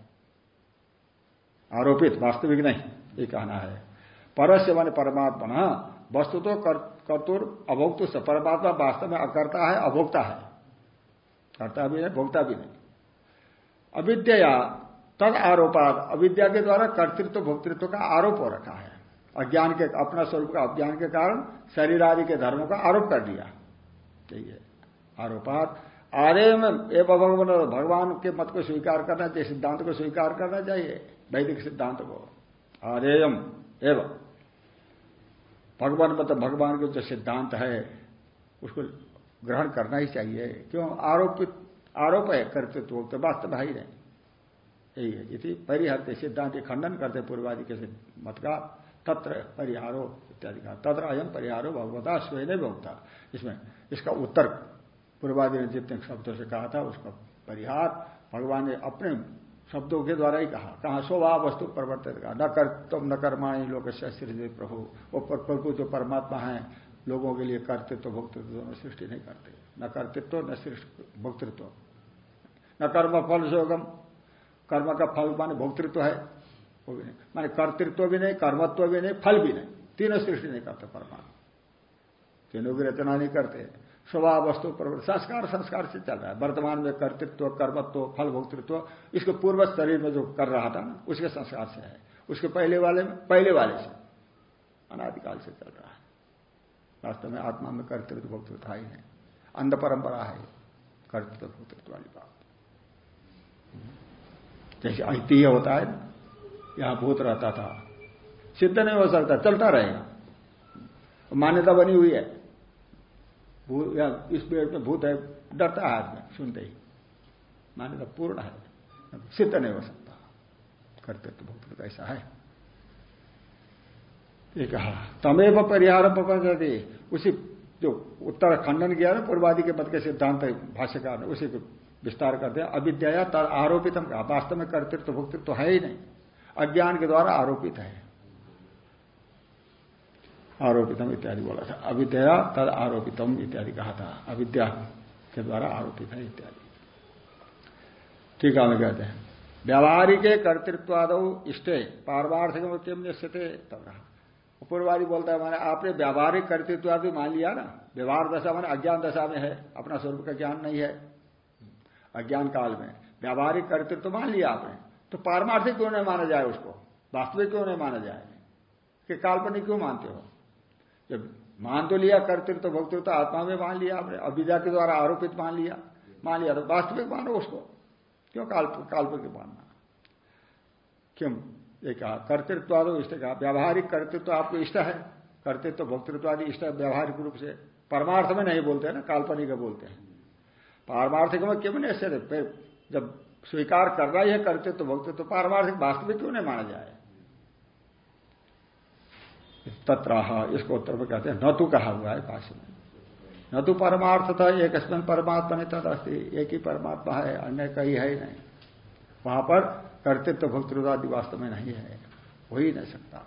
आरोपित, वास्तविक नहीं, ये कहना है। परस्य माने परमात्मा वस्तु तो कर्तुर अभोक्तु से, परमात्मा वास्तव में अकर्ता है, अभोक्ता है। करता भी नहीं भोक्ता भी नहीं। अविद्या तद आरोपात अविद्या के द्वारा कर्तृत्व, भोक्तृत्व का आरोप हो रखा है। अज्ञान के, अपना स्वरूप का अज्ञान के कारण शरीर आदि के धर्मों का आरोप कर दिया। चाहिए आरोपात। आर्य में एवं भगवान भगवान के मत को स्वीकार करना चाहिए, सिद्धांत को स्वीकार करना चाहिए, वैदिक सिद्धांत को। आर्यम एवं। भगवान मतलब भगवान के जो सिद्धांत है, उसको ग्रहण करना ही चाहिए। क्यों? आरोपित, आरोप है कर्तृत्व तो वास्तव ही। नहीं यही है। इति परिहरते सिद्धांत खंडन करते पूर्वादि के मत का तत्र परिहारो इत्यादि का। तत्र अयम परिहारो भगवता स्वयं भोगता इसमें इसका उत्तर पूर्वादि ने जितने शब्दों से कहा था, उसका परिहार भगवान ने अपने शब्दों के द्वारा ही कहा। कहा स्वभाव वस्तु परिवर्तित कहा न कर, तुम न कर्माणी लोग प्रभु। वो प्रभु जो परमात्मा है, लोगों के लिए कर्तृत्व, भोक्तृत्व दोनों सृष्टि नहीं करते। न कर्तृत्व, न सृष्टि, भोक्तृत्व। न कर्म फल सोगम कर्म का फल माने भोक्तृत्व है। वो भी नहीं। माने कर्तृत्व भी नहीं, कर्मत्व भी नहीं, फल भी नहीं। तीनों सृष्टि नहीं करते परमात्मा। तीनों की रचना नहीं करते। स्वभाव, वस्तु संस्कार संस्कार से चल रहा है। वर्तमान में कर्तृत्व, कर्मत्व फल भोक्तृत्व इसको पूर्व शरीर में जो कर रहा था ना, उसके संस्कार से है। उसके पहले वाले में, पहले वाले से। अनादिकाल से चल रहा है। वास्तव में आत्मा में कर्तृत्व, भोक्तृत्व ही नहीं। अंध परंपरा है। कर्तृत्व, भोक्तृत्व वाली बात। जैसे ऐतिह्य होता है यहाँ भूत रहता था। सिद्ध नहीं हो सकता, चलता रहेगा। मान्यता बनी हुई है। या इस पेड़ में भूत है, डरता है आदमी, सुनते ही। मान्यता पूर्ण है। सिद्ध नहीं हो सकता। करते तो भूत ऐसा है। ये कहा, तमेव परिहार पकड़ती उसी जो उत्तर खंडन किया ना, पूर्वादि के पद के सिद्धांत भाष्यकार ने, उसी को विस्तार करते अविद्या तर आरोपित कहा वास्तव में कर्तृत्व तो भुक्तृत्व तो है ही नहीं। अज्ञान के द्वारा आरोपित है। आरोपितम इत्यादि बोला था। अविद्या तद आरोपितम इत्यादि कहा था। अविद्या के द्वारा आरोपित है इत्यादि। ठीक है कहते हैं, व्यावहारिक कर्तृत्वाद इष्टे पारमार्थिक में किम तब रहा। पूर्वादि बोलता है, मैंने आपने व्यावहारिक कर्तृत्व भी मान लिया ना? व्यवहार दशा मैंने अज्ञान दशा में है, अपना स्वरूप का ज्ञान नहीं है। अज्ञान काल में। व्यावहारिक कर्तृत्व मान लिया आपने। तो पारमार्थिक क्यों नहीं माना जाए उसको? वास्तविक क्यों नहीं माना जाए? कि काल्पनिक क्यों मानते हो? जब मान तो लिया, कर्तृत्व तो भक्तृत्व तो आत्मा में मान लिया आपने अविद्या के द्वारा आरोपित मान लिया मान लिया तो वास्तविक मानो उसको। क्यों काल्पनिक मानना? क्यों? ये कहा कर्तृत्व इष्ट कहा, व्यावहारिक कर्तृत्व आपको इष्ट है। कर्तृत्व भक्तृत्व आदि इष्ट व्यावहारिक रूप से। परमार्थ में नहीं बोलते हैं ना, काल्पनिक बोलते हैं। पारमार्थिक में क्यों नहीं ऐसे जब स्वीकार करना ही है कर्तृत्व भक्तृत्व पारमार्थिक वास्तविक क्यों नहीं माना जाए? तत्राह, इसको उत्तर में कहते हैं, न तो कहा हुआ है भाष्य में। न तो परमार्थ था, एक परमात्मा नहीं था एक ही परमात्मा है, अन्य कहीं है ही नहीं। वहाँ पर कर्तृत्व भक्तृदादि वास्तव में नहीं है, हो ही नहीं सकता।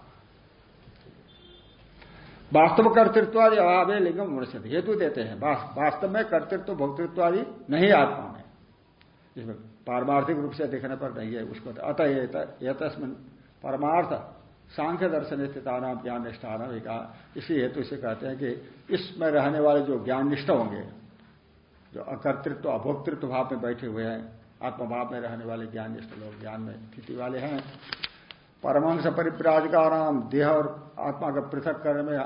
वास्तव कर्तृत्वादि अभाव है लिंगम मनुष्य हेतु देते हैं। वास्तव में कर्तृत्व भक्तृत्वादि नहीं आत्मा में। पारमार्थिक रूप से देखने पर नहीं है उसको। अतः तस्मिन परमार्थ सांख्य दर्शन स्थितानाम ज्ञान निष्ठान इसी हेतु से कहते हैं कि इसमें रहने वाले जो ज्ञान निष्ठ होंगे, जो अकर्तृत्व, अभोक्तृत्व भाव में बैठे हुए हैं, आत्मभाव में रहने वाले ज्ञान निष्ठ लोग, ज्ञान में स्थिति वाले हैं। परमहंस परिप्राजकाराम, देह और आत्मा का पृथक करने में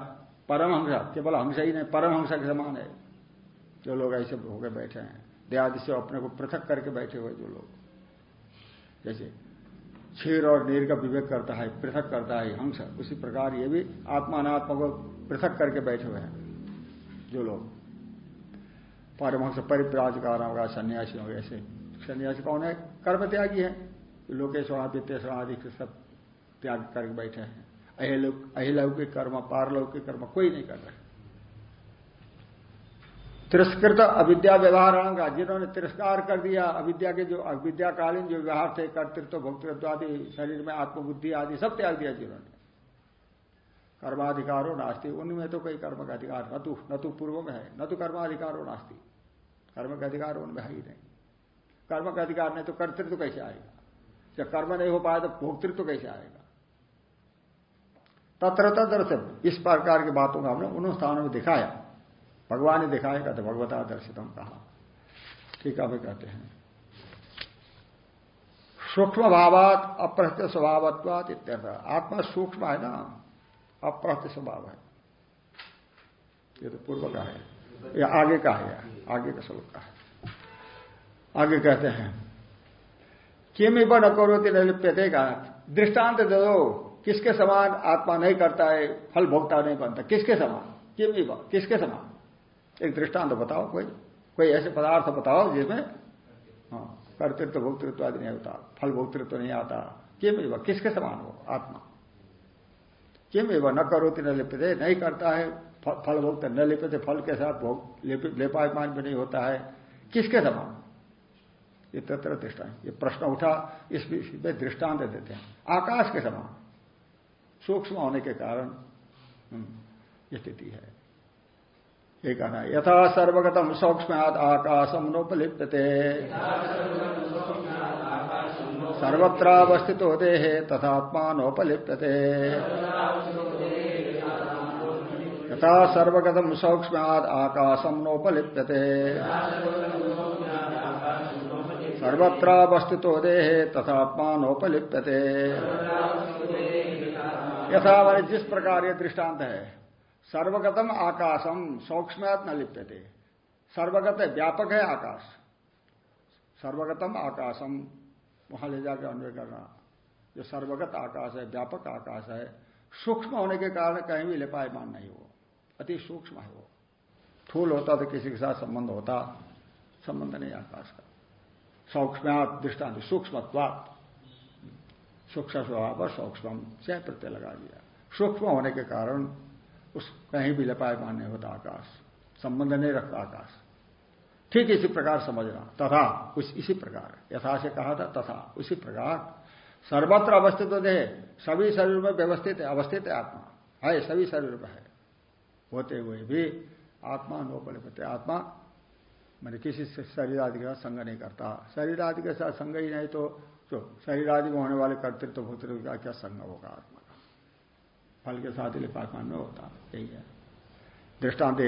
परमहंस, केवल हंस ही नहीं, परमहंस के समान है, जो लोग ऐसे होकर बैठे हैं। देहादि से अपने को पृथक करके बैठे हुए जो लोग। जैसे क्षीर और नीर का विवेक करता है, पृथक करता है, हंस, उसी प्रकार ये भी आत्मा अनात्मा को पृथक करके बैठे हुए हैं जो लोग। परमहंस परिप्राजकार होगा सन्यासी होगा ऐसे। सन्यासी कौन है कर्म त्यागी है। लोकेश्वर वित्तेश्वर आदि सब त्याग करके बैठे हैं। अहिलौकिक कर्म, पारलौकिक कर्म कोई नहीं कर रहे तिरस्कृत अविद्या व्यवहार का, जिन्होंने तिरस्कार कर दिया, अविद्या के जो अविद्याकालीन जो व्यवहार थे, कर्तृत्व, भक्तृत्व आदि, शरीर में आत्मबुद्धि आदि, सब त्याग दिया जिन्होंने। कर्माधिकारो नास्ती। उनमें तो कोई कर्म का अधिकार, न तो न तो पूर्व में है, न तो कर्माधिकारो नास्ती। कर्म का अधिकार उनमें है ही नहीं। कर्म का अधिकार नहीं तो कर्तृत्व कैसे आएगा? जब कर्म नहीं हो पाया तो भोक्तृत्व कैसे आएगा? तत्र तदर्शन इस प्रकार की बातों का हमने उन स्थानों में दिखाया। भगवान ने दिखाया कहते भगवता दर्शितम कहा। ठीक है कहते हैं। सूक्ष्म भावात अप्रहत स्वभावत्वात इत्यर्थ। आत्मा सूक्ष्म है ना? अप्रहत स्वभाव है। ये तो पूर्व का है। या आगे का है। आगे का श्लोक का है। आगे कहते हैं किम इब न करोति लिप्यते का। दृष्टांत दे दो, किसके समान आत्मा नहीं करता है, फल भोगता नहीं बनता। किसके समान? किम इब किसके समान? एक दृष्टांत बताओ कोई कोई ऐसे पदार्थ बताओ जिसमें हाँ कर्तृत्व भोक्तृत्व आदि नहीं होता फल भोक्तृत्व नहीं आता। किम इब किसके समान हो? आत्मा। किम इब न करोति न लिप्यते नहीं करता है फल भोगते न लिप्यते फल के साथ भोग लेपायमान भी नहीं होता है। किसके समान? ये तत्र दृष्टांत ये प्रश्न उठा इस पे दृष्टांत देते हैं। आकाश के समान सूक्ष्म होने के कारण हम्म, स्थिति है। ये कहना यथा सर्वगतम सूक्ष्म आकाशम नोपलिप्यते। सर्वत्रावस्थित होते है तथात्मा नोपलिप्यते। यथा सर्वगतम सूक्ष्म आकाशम नोपलिप्यते। सर्वत्रावस्थितो देहे तथात्मानोपलिप्यते यथा मैंने जिस प्रकार ये दृष्टांत है सर्वगतम आकाशम सौक्ष्मात न लिप्यते। सर्वगत है व्यापक है आकाश। सर्वगतम आकाशम। वहाँ ले जाकर अन्वय करना जो सर्वगत आकाश है, व्यापक आकाश है, सूक्ष्म होने के कारण कहीं भी लिपायमान नहीं हो। अति सूक्ष्म है वो। थूल होता तो किसी के साथ संबंध होता। संबंध नहीं आकाश का। सौक्ष्म्यात दृष्टांत सूक्ष्मत्वात। सूक्ष्म स्वभाव पर सूक्ष्म, से प्रत्यय लगा दिया। सूक्ष्म होने के कारण उस कहीं भी लपाय मान्य होता आकाश। संबंध नहीं रखता आकाश। ठीक इसी प्रकार समझना। तथा उस इसी प्रकार। यथा से कहा था, तथा, उसी प्रकार। सर्वत्र अवस्थित तो दे सभी शरीर में व्यवस्थित है, अवस्थित है आत्मा। है, सभी शरीर में है। होते हुए भी आत्मा नोपलिपते आत्मा मैंने किसी से शरीर आदि के साथ संग नहीं करता। शरीर आदि के साथ संग ही नहीं तो जो शरीर आदि में होने वाले कर्तृत्व तो भूतृत्व का क्या संग होगा आत्मा? फल के साथ ही लिपाकमान में होता यही है। दृष्टांत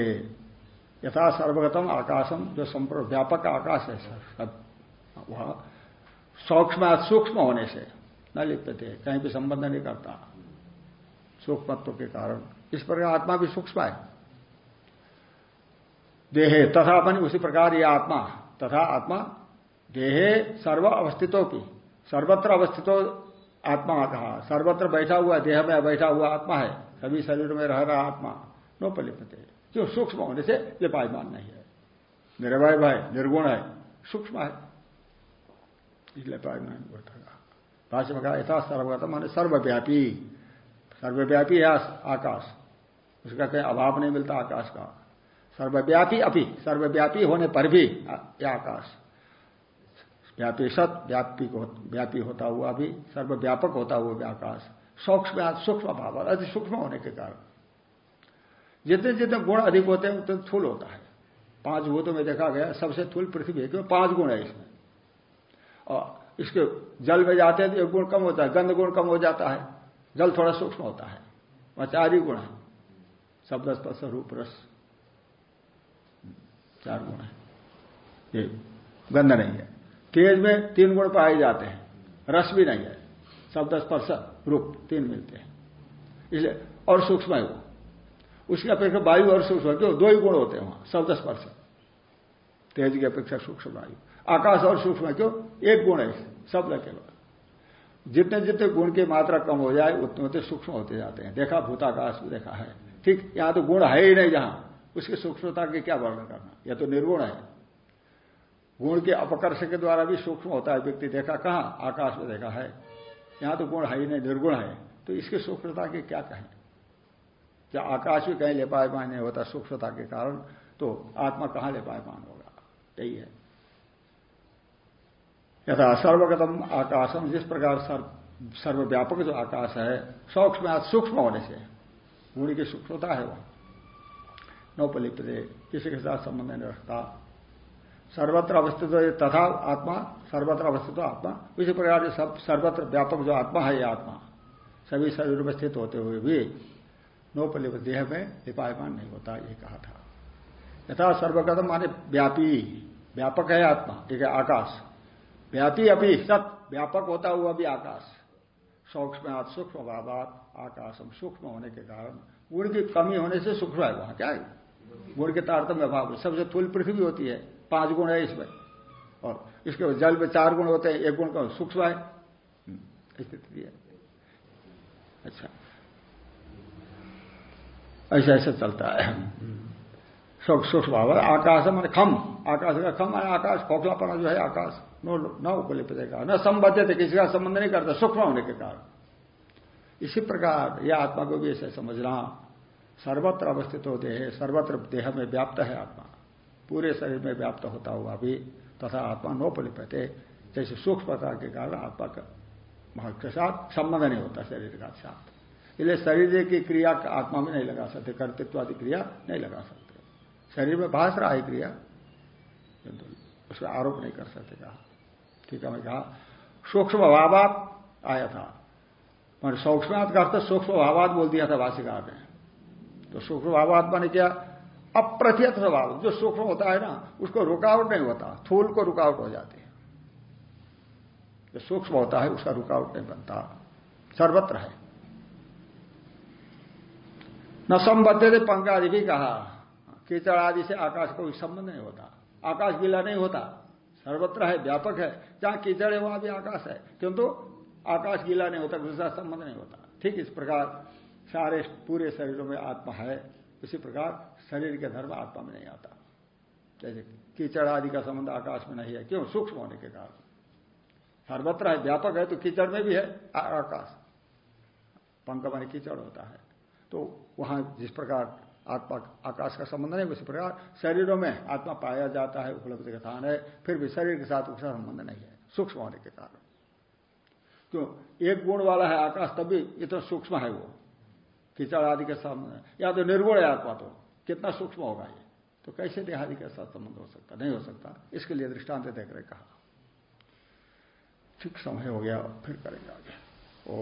यथा सर्वगतम आकाशम, जो संपूर्ण व्यापक आकाश है सब वह सूक्ष्म सूक्ष्म होने से न लिपते थे, कहीं भी संबंध नहीं करता। सूक्ष्मत्व के कारण, इस प्रकार आत्मा भी सूक्ष्म है। देहे तथा अपनी उसी प्रकार यह आत्मा, तथा आत्मा देहे सर्व अवस्थितों की सर्वत्र अवस्थितों आत्मा कहा। सर्वत्र बैठा हुआ, देह में बैठा हुआ आत्मा है। सभी शरीर में रह रहा आत्मा। नो पलिपते जो सूक्ष्म होने से लिपायमान नहीं है। निर्वय भय निर्गुण है, सूक्ष्म है। इसलिए पायमान होता भाष्य में कहा, यथा सर्वगत मान सर्वव्यापी। सर्वव्यापी है आकाश। उसका कहीं अभाव नहीं मिलता आकाश का। सर्वव्यापी अपी, सर्वव्यापी होने पर भी आकाश। व्यापी सत, व्यापी व्यापी होता हुआ भी, सर्वव्यापक होता हुआ भी आकाश। सूक्ष्म सूक्ष्म भाव, अति सूक्ष्म होने के कारण। जितने जितने गुण अधिक होते हैं, उतने थूल होता है। पाँच भूतों में देखा गया, सबसे थूल पृथ्वी है क्यों पाँच गुण है इसमें। और इसके जल में जाते हैं तो एक गुण कम होता है, गंध गुण कम हो जाता है। जल थोड़ा सूक्ष्म होता है। वह चार ही गुण है। शब्द स्पर्श, रूप, रस। चार गुण है। ये गंध नहीं है। तेज में तीन गुण पाए जाते हैं। रस भी नहीं है। शब्द स्पर्श रूप तीन मिलते हैं। इसलिए और सूक्ष्म है वो। उसकी अपेक्षा वायु और सूक्ष्म क्यों दो ही गुण होते हैं वहाँ, शब्द स्पर्श। तेज की अपेक्षा सूक्ष्म वायु। आकाश और सूक्ष्म क्यों? एक गुण है शब्द केवल जितने जितने गुण की मात्रा कम हो जाए, उतने उतने सूक्ष्म होते जाते हैं। देखा, भूताकाश भी देखा है। ठीक, यहाँ तो गुण है ही नहीं जहाँ। उसकी सूक्ष्मता के क्या वर्णन करना? यह तो निर्गुण है। गुण के अपकर्ष के द्वारा भी सूक्ष्म होता है व्यक्ति। देखा कहाँ? आकाश में देखा है। यहाँ तो गुण है ही नहीं, निर्गुण है। तो इसकी सूक्ष्मता के क्या कहें? क्या आकाश भी कहीं ले लेपायमान नहीं होता सूक्ष्मता के कारण तो आत्मा कहाँ ले लेपायमान होगा? यही है। यथा सर्वगतम आकाशम, जिस प्रकार सर्वव्यापक जो आकाश है, सूक्ष्म सूक्ष्म होने से, गुण की सूक्ष्मता है वह। नौपलिप्त किसी के साथ संबंध नहीं रखता। सर्वत्र अवस्थित तथा आत्मा, सर्वत्र अवस्थित आत्मा। इसी प्रकार से सब, सर्वत्र व्यापक जो आत्मा है, ये आत्मा। सभी शरीर में स्थित होते हुए भी नौपलिप देह में लिपायमान नहीं होता, ये कहा था। यथा सर्वगतम माने व्यापी। व्यापक है आत्मा, ठीक है, आकाश। व्यापी अभी सत, व्यापक होता हुआ भी आकाश। सूक्ष्म सूक्ष्म भावात आकाशम सूक्ष्म होने के कारण गुण की कमी होने से सूक्ष्म है वहाँ, क्या है? गुण के तारतम्य अभाव सबसे थूल पृथ्वी होती है। पाँच गुण है इसमें। और इसके जल में चार गुण होते हैं एक गुण का सूक्ष्म है। हम्म, स्थिति है अच्छा। ऐसा ऐसा चलता है। सूक्ष्म भाव आकाश मान खम। आकाश का खम है आकाश खोखलापना जो है आकाश। नो न उपलिपदेगा न संबद्ध थे किसी का संबंध नहीं करता सूक्ष्म होने के कारण। इसी प्रकार यह आत्मा को भी ऐसे समझना। सर्वत्र अवस्थित होते हैं सर्वत्र देह में व्याप्त है आत्मा। पूरे शरीर में व्याप्त होता हुआ भी तथा आत्मा नोपलिपते जैसे सूक्ष्मता के कारण आत्मा का के साथ संबंध नहीं होता शरीर का साथ। इसलिए शरीर की क्रिया आत्मा में नहीं लगा सकते कर्तृत्व आदि क्रिया नहीं लगा सकते। शरीर में भाष रहा है क्रिया। किंतु उसका आरोप नहीं कर सकते, कहा। ठीक है, मैं कहा, सूक्ष्म भावात आया था। मैंने सूक्ष्म का सूक्ष्म भावात बोल दिया था भाषिकार ने। तो सूक्ष्म भावात्मा ने क्या? अप्रथित स्वभाव। जो सूक्ष्म होता है ना, उसको रुकावट नहीं होता। थूल को रुकावट हो जाती है। जो सूक्ष्म होता है, उसका रुकावट नहीं बनता। सर्वत्र है। न संबद्ध थे पंख आदि भी कहा। कीचड़ आदि से आकाश को संबंध नहीं होता। आकाश गीला नहीं होता। सर्वत्र है, व्यापक है। जहाँ कीचड़ है, वहाँ भी आकाश है। किंतु आकाश गीला नहीं होता, दूसरा संबंध नहीं होता। ठीक इस प्रकार सारे पूरे शरीरों में आत्मा है। उसी प्रकार शरीर के धर्म आत्मा में नहीं आता। जैसे कीचड़ आदि का संबंध आकाश में नहीं है, क्यों? सूक्ष्म होने के कारण। सर्वत्र है, व्यापक है तो कीचड़ में भी है आकाश। पंख माने कीचड़ होता है। तो वहाँ जिस प्रकार आत्मा, आकाश का संबंध नहीं, उसी प्रकार शरीरों में आत्मा पाया जाता है, उपलब्ध स्थान है, फिर भी शरीर के साथ उसका संबंध नहीं है, सूक्ष्म होने के कारण। क्यों? एक गुण वाला है आकाश तभी इतना सूक्ष्म है वो। कीचड़ आदि के सामने। या तो निर्गुण है आत्मा तो। कितना सूक्ष्म होगा ये? तो कैसे देहादि के साथ संबंध हो सकता? नहीं हो सकता। इसके लिए दृष्टांत देख रहे कहा। ठीक समय हो गया, फिर करेंगे आगे।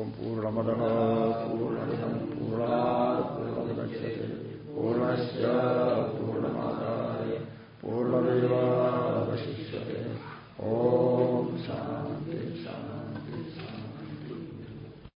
ओम पूर्णमद पूर्ण पूर्णागछते पूर्ण पूर्णमादाय पूर्णमेवावशिष्यते। ओम शांति शांति